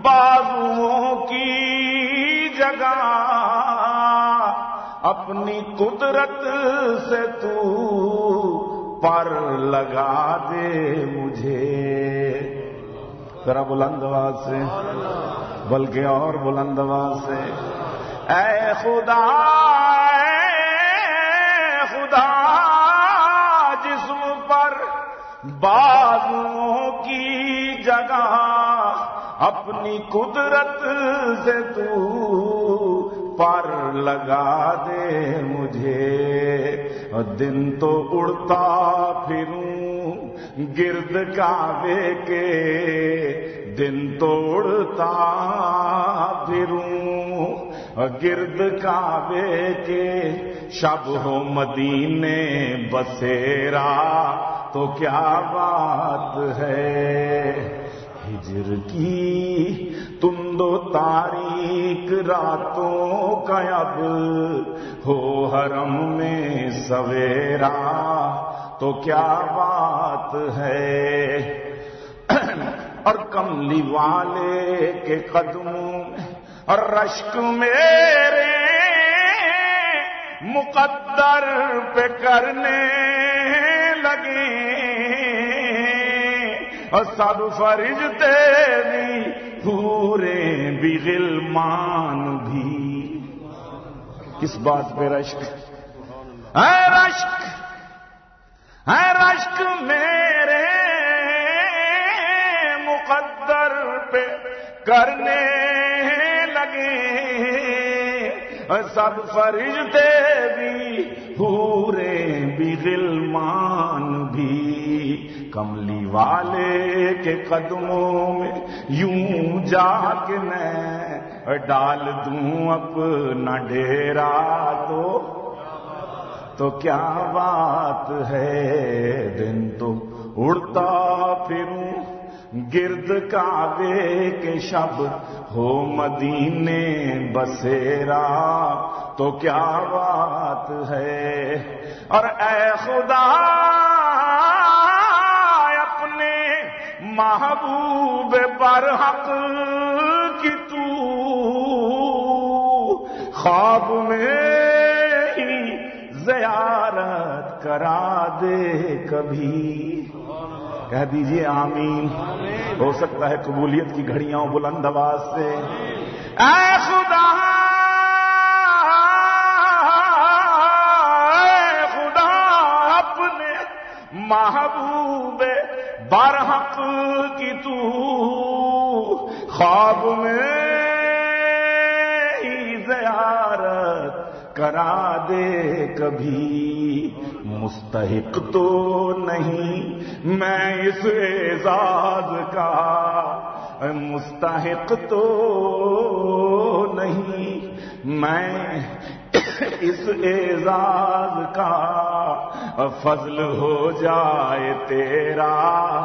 بازو کی جگہ۔ اپنی قدرت سے تو پر لگا دے مجھے۔ ذرا بلند آواز سے۔ بلکہ اور بلند آواز سے۔ اے خدا اے خدا، جسم پر بازو کی جگہ۔ اپنی قدرت سے تو پر لگا دے مجھے۔ دن تو اڑتا پھروں گرد کعبے کے۔ دن تو اڑتا پھروں گرد کعبے کے۔ شب ہو مدینے بسیرا تو کیا بات ہے؟ ہجر کی۔ تم دو تاریخ راتوں کا اب ہو حرم میں سویرا۔ تو کیا بات ہے؟ اور کملی والے کے قدموں اور رشک میرے مقدر پہ کرنے لگے۔ سب فرج تیری پورے بھی غلمان بھی۔ کس بات پہ رشک؟ ہے رشک ہے رشک میرے مقدر پہ کرنے لگے۔ سب فرشتے بھی پورے بھی غلمان بھی۔ کملی والے کے قدموں میں یوں جا کے میں ڈال دوں اپنا ڈیرا تو تو کیا بات ہے دن تو اڑتا پھروں گرد کعبے کے شب ہو مدینے بسیرا تو کیا بات ہے اور اے خدا محبوب برحق کی تو خواب میں ہی زیارت کرا دے کبھی۔ کہہ دیجیے آمین۔ ہو سکتا ہے قبولیت کی گھڑیاں بلند آواز سے۔ اے خدا! اے خدا اپنے محبوب برحق کی تو خواب میں ہی زیارت کرا دے کبھی۔ مستحق تو نہیں میں اس اعزاز کا۔ مستحق تو نہیں میں اس اعزاز کا فضل ہو جائے تیرا۔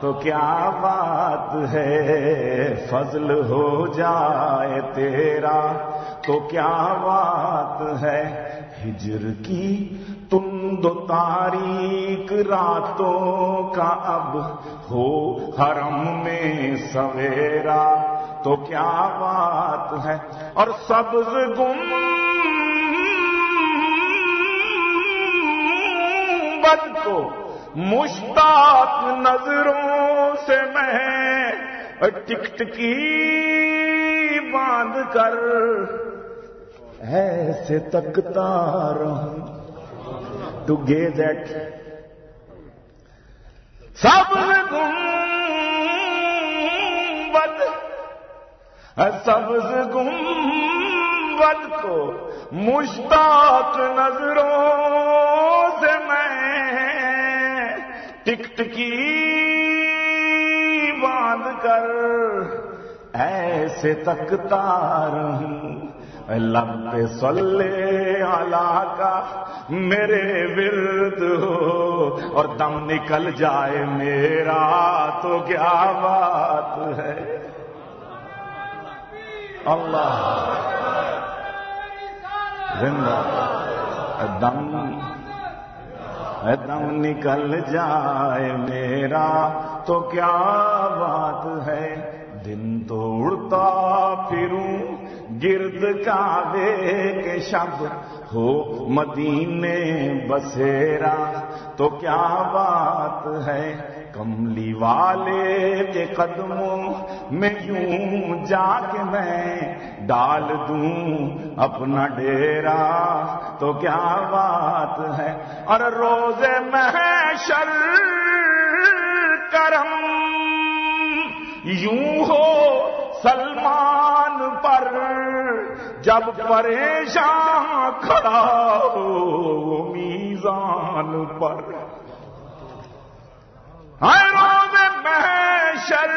تو کیا بات ہے؟ فضل ہو جائے تیرا۔ تو کیا بات ہے؟ ہجر کی تم دو تاریخ راتوں کا اب ہو حرم میں سویرا۔ تو کیا بات ہے؟ اور سبز گم بد کو مشتاق نظروں سے میں ٹکٹ کی باندھ کر ایسے تکتا رہوں۔ ٹو گیز ایٹ سب گم سبز گم کو مشتاق نظروں سے میں ٹکٹ کی باندھ کر ایسے تکتا رہوں۔ لب پہ سلے آلہ کا میرے ورد ہو اور دم نکل جائے میرا تو کیا بات ہے؟ اللہ زندہ دم دم نکل جائے میرا تو کیا بات ہے دن تو اڑتا پھروں گرد کعبے کے شب ہو مدینے بسیرا۔ تو کیا بات ہے کملی والے کے قدموں میں یوں جا کے میں ڈال دوں اپنا ڈیرا تو کیا بات ہے اور روز محشر کرم یوں ہو سلمان پر جب پریشان کھڑا ہو میزان پر۔ روز محشر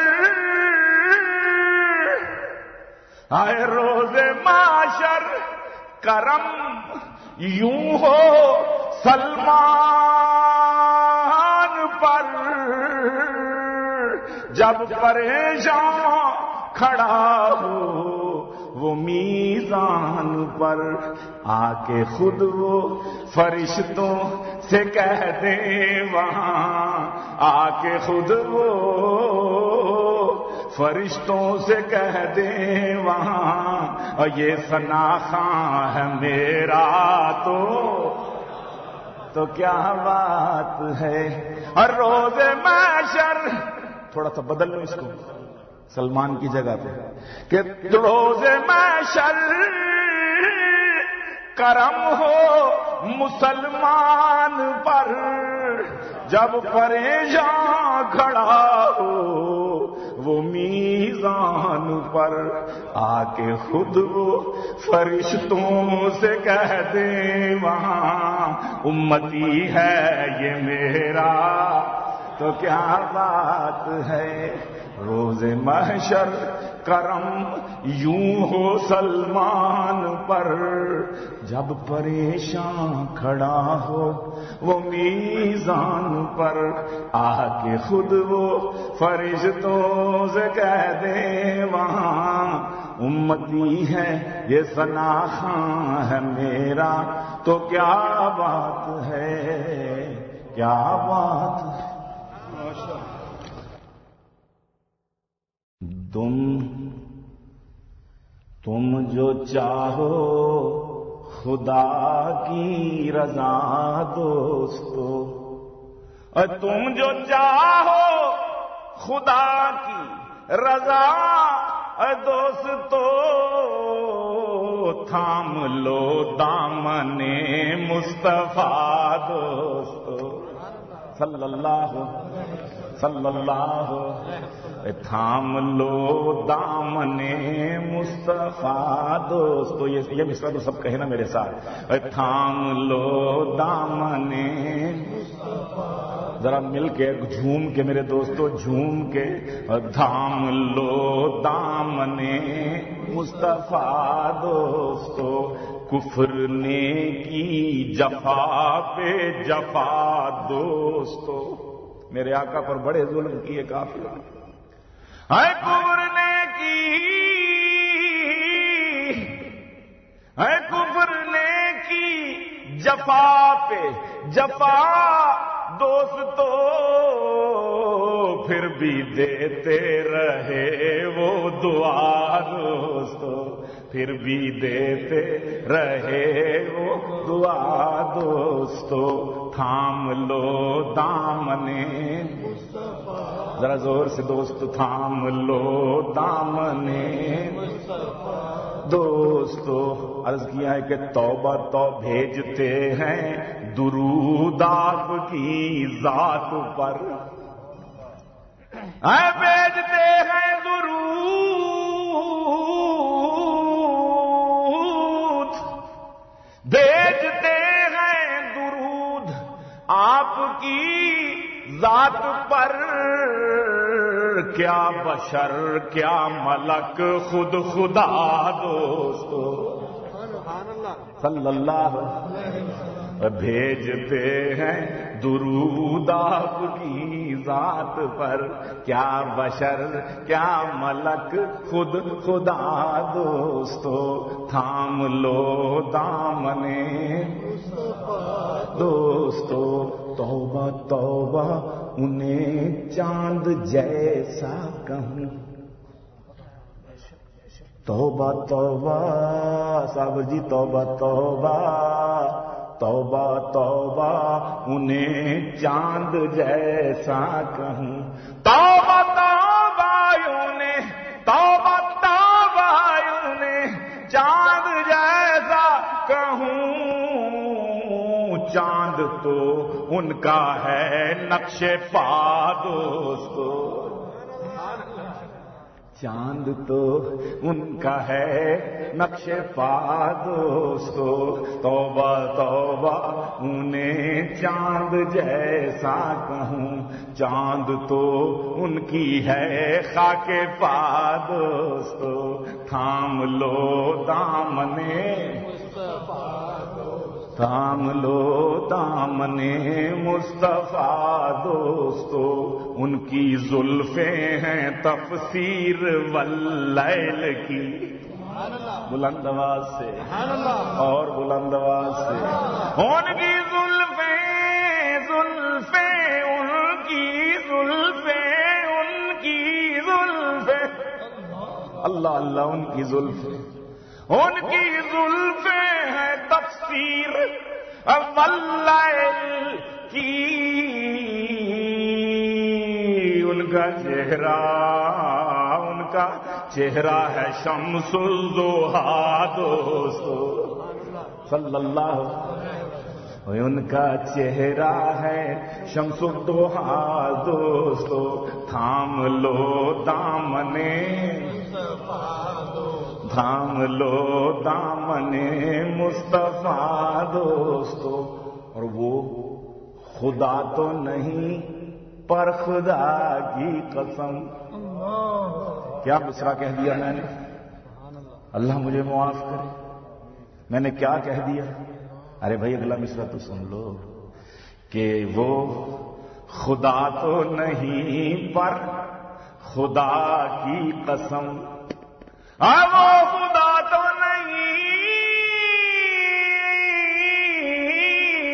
آئے روز معاشر کرم یوں ہو سلمان پر۔ جب پریشان کھڑا ہو، وہ میزان پر آ کے خود وہ فرشتوں سے کہہ دے وہاں۔ آ کے خود وہ فرشتوں سے کہہ دے وہاں۔ اور یہ سنا خاں ہے میرا تو۔ تو کیا بات ہے؟ اور روز محشر، تھوڑا سا بدل لو اس کو۔ سلمان کی جگہ پہ۔ کہ روز محشر کرم ہو مسلمان پر، جب پریشان کھڑا ہو وہ میزان پر۔ آ کے خود وہ فرشتوں سے کہہ دے وہاں، امتی ہے یہ میرا۔ تو کیا بات ہے؟ روز محشر کرم یوں ہو سلمان پر۔ جب پریشان کھڑا ہو وہ میزان پر آ کے خود وہ فرشتوں سے کہہ دے وہاں، امتی ہے، یہ سنا خاں ہے میرا، تو کیا بات ہے؟ کیا بات ہے؟ تم تم جو چاہو خدا کی رضا دوستو۔ اور تم جو چاہو خدا کی رضا دوستو۔ تھام لو دامن مصطفیٰ دوستو۔ صلی اللہ صلی اللہ تھام لو دامن مصطفیٰ، دوستو، یہ مصرا تو سب کہے نا میرے ساتھ۔ تھام لو دامن ذرا مل کے جھوم کے میرے دوستو، جھوم کے۔ دھام لو دامن مصطفیٰ، دوستو، کفر نے کی جفا پہ جفا، دوستو۔ میرے آقا پر بڑے ظلم کیے کافی ہے کفر نے کی۔ ہے نے کی۔ جفا پہ، جفا دوستو، پھر بھی دیتے رہے وہ دعا دوستو۔ پھر بھی دیتے رہے وہ دعا دوستو۔ تھام لو دامنے۔ ذرا زور سے دوست تھام لو دامنے۔ دوستو عرض کیا ہے کہ توبہ تو بھیجتے ہیں۔ درود آپ کی ذات پر۔ بھیجتے ہیں درود۔ کیا بشر، کیا ملک؟ خود خدا دوستو۔ صلی اللہ بھیجتے ہیں درود آپ کی ذات پر۔ کیا بشر، کیا ملک؟ خود خدا دوستو۔ تھام لو دامنے۔ دوستو، توبہ توبہ۔ انہیں چاند جیسا کہوں۔ توبہ توبہ، صاحب جی توبہ توبہ توبہ توبہ، انہیں چاند جیسا کہوں۔ ان کا ہے نقش پا دوستو چاند تو ان کا ہے نقش پا دوستو توبہ توبہ، انہیں چاند جیسا کہوں۔ چاند تو ان کی ہے خاک پا دوستو تھام لو دامنے۔ تھام لو دامنے مصطفیٰ دوستو، ان کی زلفیں ہیں تفسیر واللیل کی۔ بلند آواز سے۔ اور بلند آواز سے۔ ان کی زلفیں زلفیں، ان کی زلفیں، ان کی زلفیں۔ اللہ اللہ، ان کی زلفیں۔ ان کی زلفیں ہیں تفسیر واللیل کی۔ ان کا چہرہ، ان کا چہرہ ہے شمس الزوہا دوستو۔ صلی اللہ ان کا چہرہ ہے شمس الدوہا دوستو۔ تھام لو دامنے۔ تھام لو دامنے مصطفیٰ دوستو اور وہ خدا تو نہیں پر خدا کی قسم۔ کیا مصرا کہہ دیا میں نے؟ اللہ مجھے معاف کرے۔ میں نے کیا کہہ دیا؟ ارے بھائی اگلا مصرا تو سن لو کہ وہ خدا تو نہیں پر خدا کی قسم۔ ہاں، وہ خدا تو نہیں،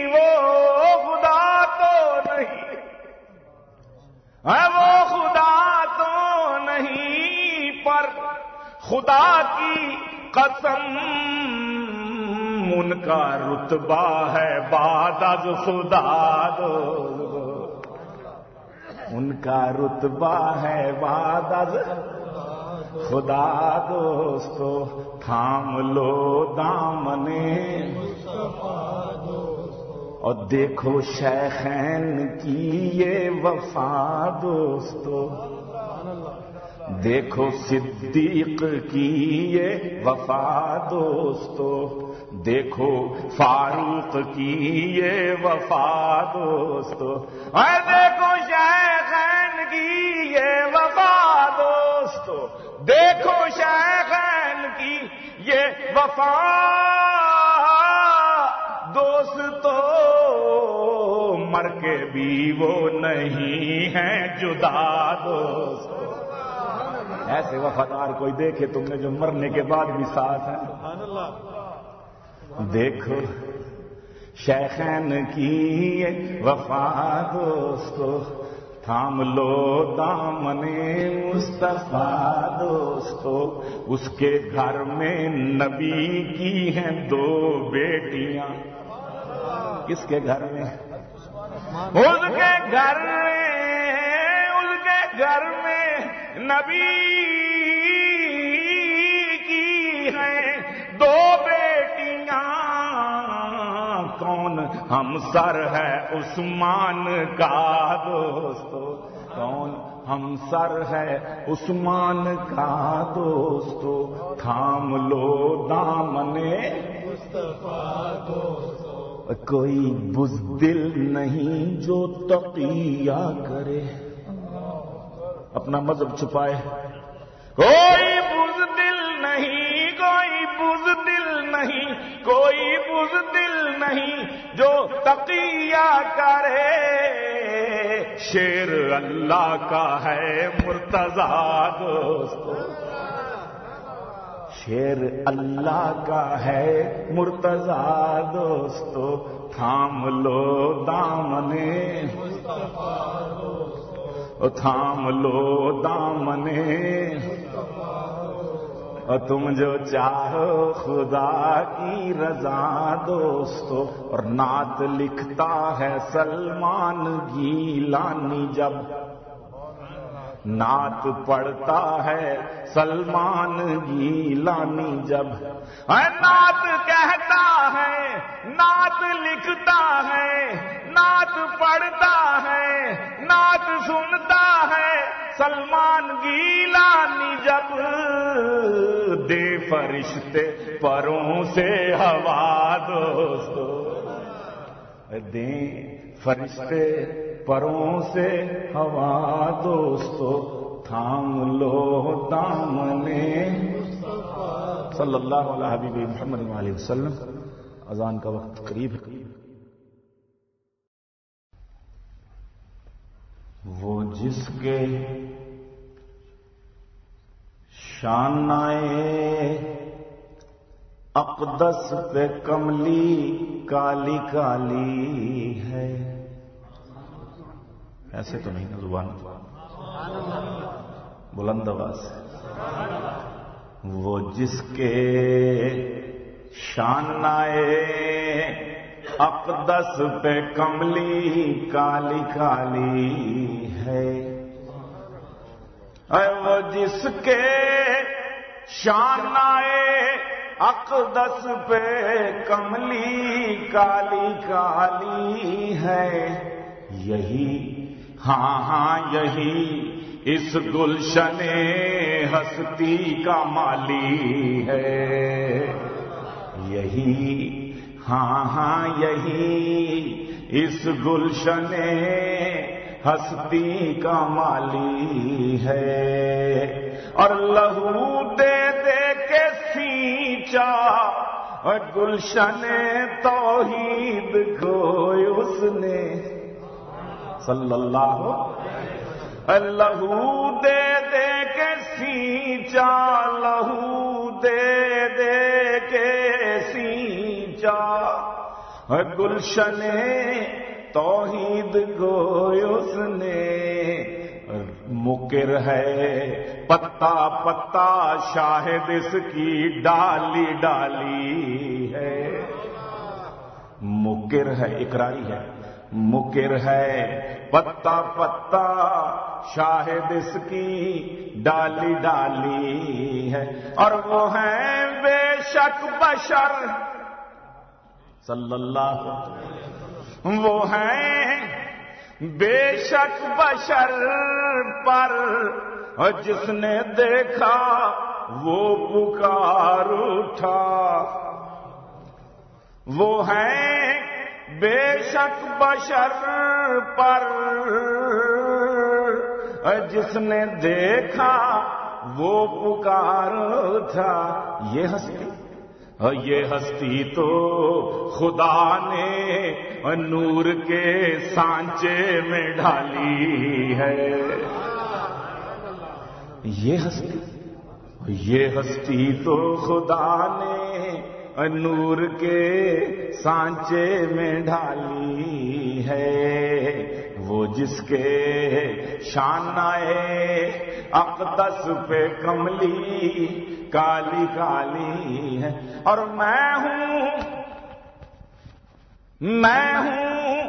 وہ خدا تو نہیں۔ ہاں، وہ خدا تو نہیں، پر خدا کی قسم ان کا رتبہ ہے باد از خدا دو۔ ان کا رتبہ ہے باد از خدا دوستو، تھام لو دامنے۔ اور دیکھو شیخین کی یہ وفا دوستو۔ دیکھو صدیق کی یہ وفا دوستو۔ دیکھو فاروق کی یہ وفا دوستو۔ اور دیکھو شیخین کی یہ وفا دوستو۔ دیکھو شیخین کی یہ وفا۔ دوستو مر کے بھی وہ نہیں ہے جدا دوست۔ ایسے وفادار کوئی دیکھے تم نے جو مرنے کے بعد بھی ساتھ ہے دیکھو شیخین کی وفا دوستو۔ تھام لو دامن مصطفیٰ دوستو، اس کے گھر میں نبی کی ہیں دو بیٹیاں۔ کس کے گھر میں؟ اس کے گھر میں اس کے گھر میں نبی کی ہیں دو ہم سر ہے عثمان کا دوستو کون؟ ہم سر ہے عثمان کا دوستو تھام لو دامنے کوئی بزدل نہیں جو تقیہ کرے۔ اپنا مذہب چھپائے۔ کوئی بزدل نہیں کوئی بزدل نہیں، کوئی بزدل نہیں جو تقیہ کرے۔ شیر اللہ کا ہے مرتضی دوستو شیر اللہ کا ہے مرتضی دوستو تھام لو دامنے تھام لو دامنے اور تم جو چاہو خدا کی رضا دوستو، اور نعت لکھتا ہے سلمان گیلانی جب نعت پڑھتا ہے، سلمان گیلانی جب۔ نعت کہتا ہے، نعت لکھتا ہے، نعت پڑھتا ہے، نعت سنتا ہے۔ سلمان گیلانی جب۔ دے فرشتے پروں سے ہوا دوستو۔ دیں فرشتے پروں سے ہوا دوستو، تھام لو دامنے۔ صلی اللہ علیہ حبیب محمد علیہ وسلم، اذان کا وقت قریب ہے۔ وہ جس کے شانائے اقدس پہ کملی کالی کالی ہے۔ ایسے تو نہیں نا زبان۔ بلند آواز۔ وہ جس کے شانائے اقدس پہ کملی، کالی کالی ہے۔ اے وہ جس کے شانائے اقدس پہ کملی، کالی کالی ہے۔ یہی ہاں ہاں یہی اس گلشن ہستی کا مالی ہے۔ یہی ہاں ہاں یہی اس گلشن ہستی کا مالی ہے۔ اور لہو دے دے کے سینچا اور گلشن توحید کو اس نے۔ صلی اللہ لہو دے دے کے سینچا لہو دے دے کے سینچا. گلشن توحید کو اس نے مکر ہے، پتا پتا شاہد اس کی ڈالی ڈالی ہے۔ مکر ہے، اقراری ہے۔ مکر ہے۔ پتا پتا شاہد اس کی ڈالی ڈالی ہے۔ اور وہ ہیں بے شک بشر۔ صلی اللہ وہ ہیں بے شک بشر پر۔ جس نے دیکھا وہ پکار اٹھا۔ وہ ہیں بے شک بشر پر جس نے دیکھا وہ پکار تھا، یہ ہستی۔ یہ ہستی تو خدا نے نور کے سانچے میں ڈالی ہے۔ یہ ہستی یہ ہستی تو خدا نے نور کے سانچے میں ڈالی ہے۔ وہ جس کے شانائے اقدس پہ کملی کالی کالی ہے۔ اور میں ہوں میں ہوں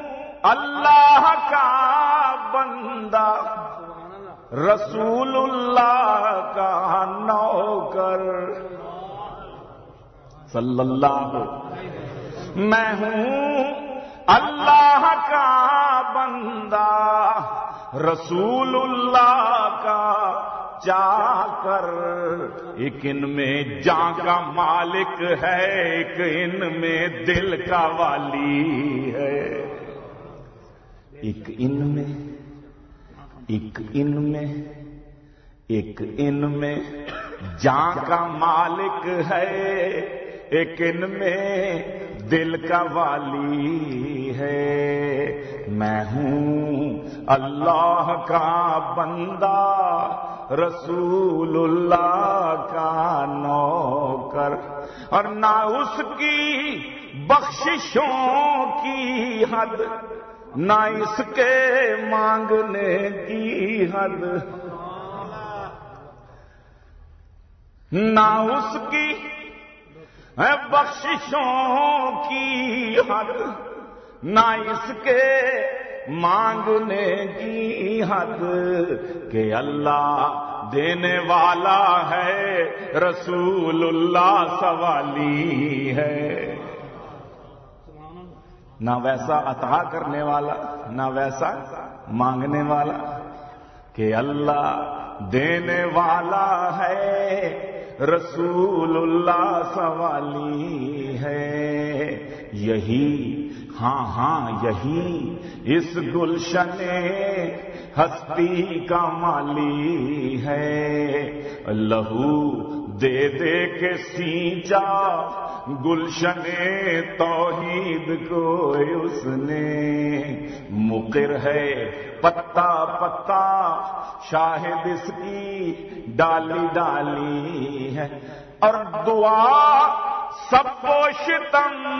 اللہ کا بندہ۔ رسول اللہ کا نوکر۔ صلی اللہ میں ہوں اللہ کا بندہ رسول اللہ کا چا کر ایک ان میں جان کا مالک ہے، ایک ان میں دل کا والی ہے۔ ایک ان میں، ایک ان میں، ایک ان میں جان کا مالک ہے ایک ان میں دل کا والی ہے۔ میں ہوں اللہ کا بندہ رسول اللہ کا نوکر۔ اور نہ اس کی بخششوں کی حد، نہ اس کے مانگنے کی حد۔ نہ اس کی بخششوں کی حد، نہ اس کے مانگنے کی حد کہ اللہ دینے والا ہے، رسول اللہ سوالی ہے۔ نہ ویسا عطا کرنے والا، نہ ویسا مانگنے والا کہ اللہ دینے والا ہے۔ رسول اللہ سوالی ہے۔ یہی ہاں ہاں یہی اس گلشن ہستی کا مالی ہے۔ لہو دے دے کے سینچا، گلشن توحید کو اس نے۔ مقر ہے پتا پتا، شاہد اس کی ڈالی ڈالی ہے۔ اور دعا سب کو شتم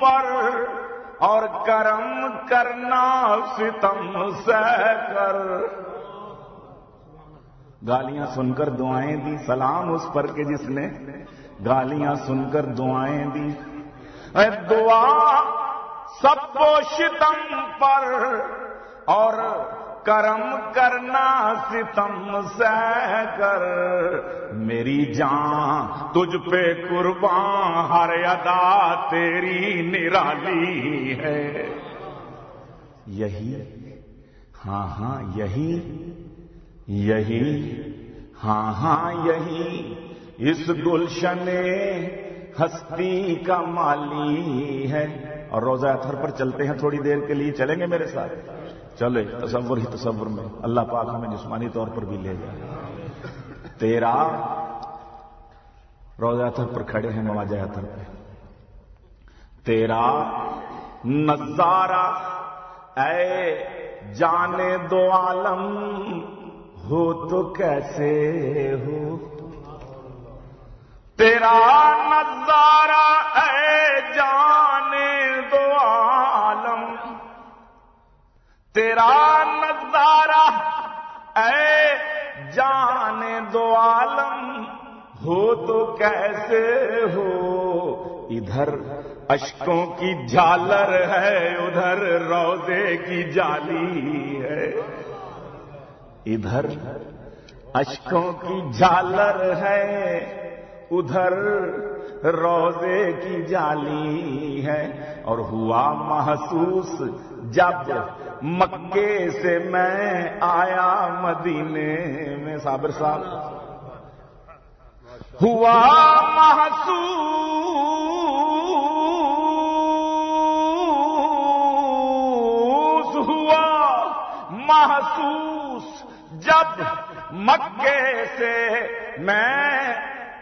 پر، اور کرم کرنا ستم سے کر۔ گالیاں سن کر دعائیں دی۔ سلام اس پر کے جس نے گالیاں سن کر دعائیں دی۔ اے دعا سب کو شتم پر اور کرم کرنا ستم سے کر۔ میری جان تجھ پہ قربان، ہر ادا تیری نرالی ہے۔ یہی ہاں ہاں یہی یہی ہاں ہاں یہی، اس گلشن ہستی کا مالی ہے۔ اور روزہ اتھر پر چلتے ہیں تھوڑی دیر کے لیے، چلیں گے میرے ساتھ؟ چلے تصور ہی تصور میں۔ اللہ پاک ہمیں جسمانی طور پر بھی لے جائے۔ تیرا روزہ اتھر پر کھڑے ہیں مواجہ اتھر پہ۔ تیرا نظارہ، اے جانے دو عالم ہو تو کیسے ہو؟ تیرا نظارہ اے جانے دو عالم۔ تیرا نظارہ اے جانے دو عالم۔ ہو تو کیسے ہو؟ ادھر اشکوں کی جھالر ہے، ادھر روزے کی جالی ہے۔ ادھر اشکوں کی جھالر ہے، ادھر روزے کی جالی ہے۔ اور ہوا محسوس جب مکے سے میں آیا مدینے میں۔ صابر صاحب، ہوا محسوس ہوا محسوس۔ جب مکے سے میں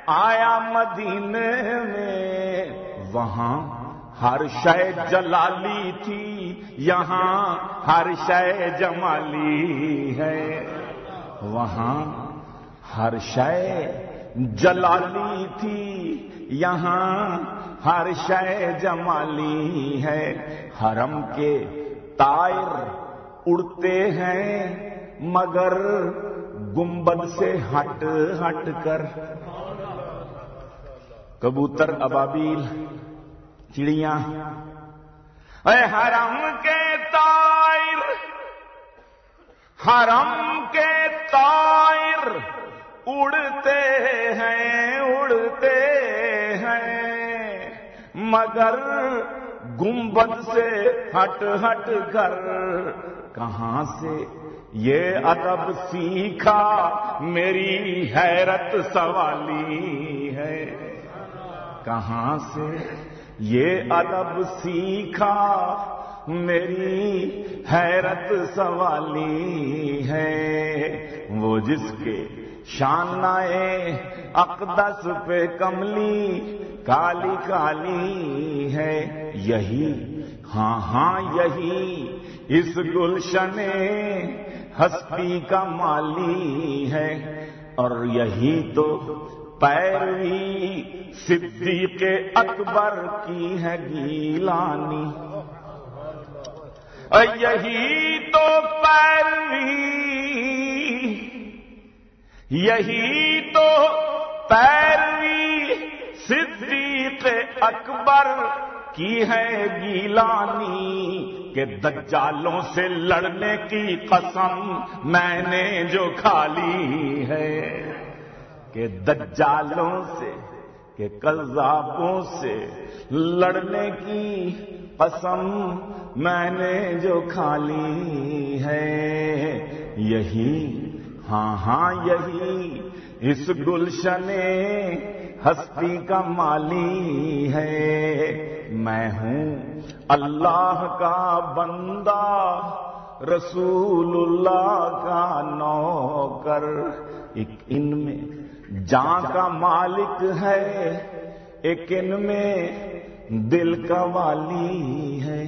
آیا مدینے میں، وہاں ہر شے جلالی تھی، یہاں ہر شے جمالی ہے۔ وہاں ہر شے جلالی تھی، یہاں ہر شے جمالی ہے۔ حرم کے تائر اڑتے ہیں مگر گنبد سے ہٹ ہٹ کر۔ کبوتر ابابیل، چڑیاں۔ اے حرم کے تائر حرم کے تائر اڑتے ہیں اڑتے ہیں۔ مگر گنبد سے ہٹ ہٹ کر کہاں سے یہ ادب سیکھا میری حیرت سوالی ہے۔ کہاں سے یہ ادب سیکھا میری حیرت سوالی ہے۔ وہ جس کے شانائے اقدس پہ کملی کالی کالی ہے۔ یہی ہاں ہاں یہی اس گلشن ہستی کا مالی ہے اور یہی تو پیروی صدیق اکبر کی ہے گیلانی۔ یہی تو پیروی، یہی تو پیروی صدیق اکبر کی ہے گیلانی کہ دجالوں سے لڑنے کی قسم میں نے جو کھالی ہے کہ دجالوں سے کہ کذابوں سے لڑنے کی قسم میں نے جو کھالی ہے یہی ہاں ہاں یہی اس گلشن ہستی کا مالی ہے۔ میں ہوں اللہ کا بندہ رسول اللہ کا نوکر۔ ایک ان میں جان کا مالک ہے، ایک ان میں دل کا والی ہے۔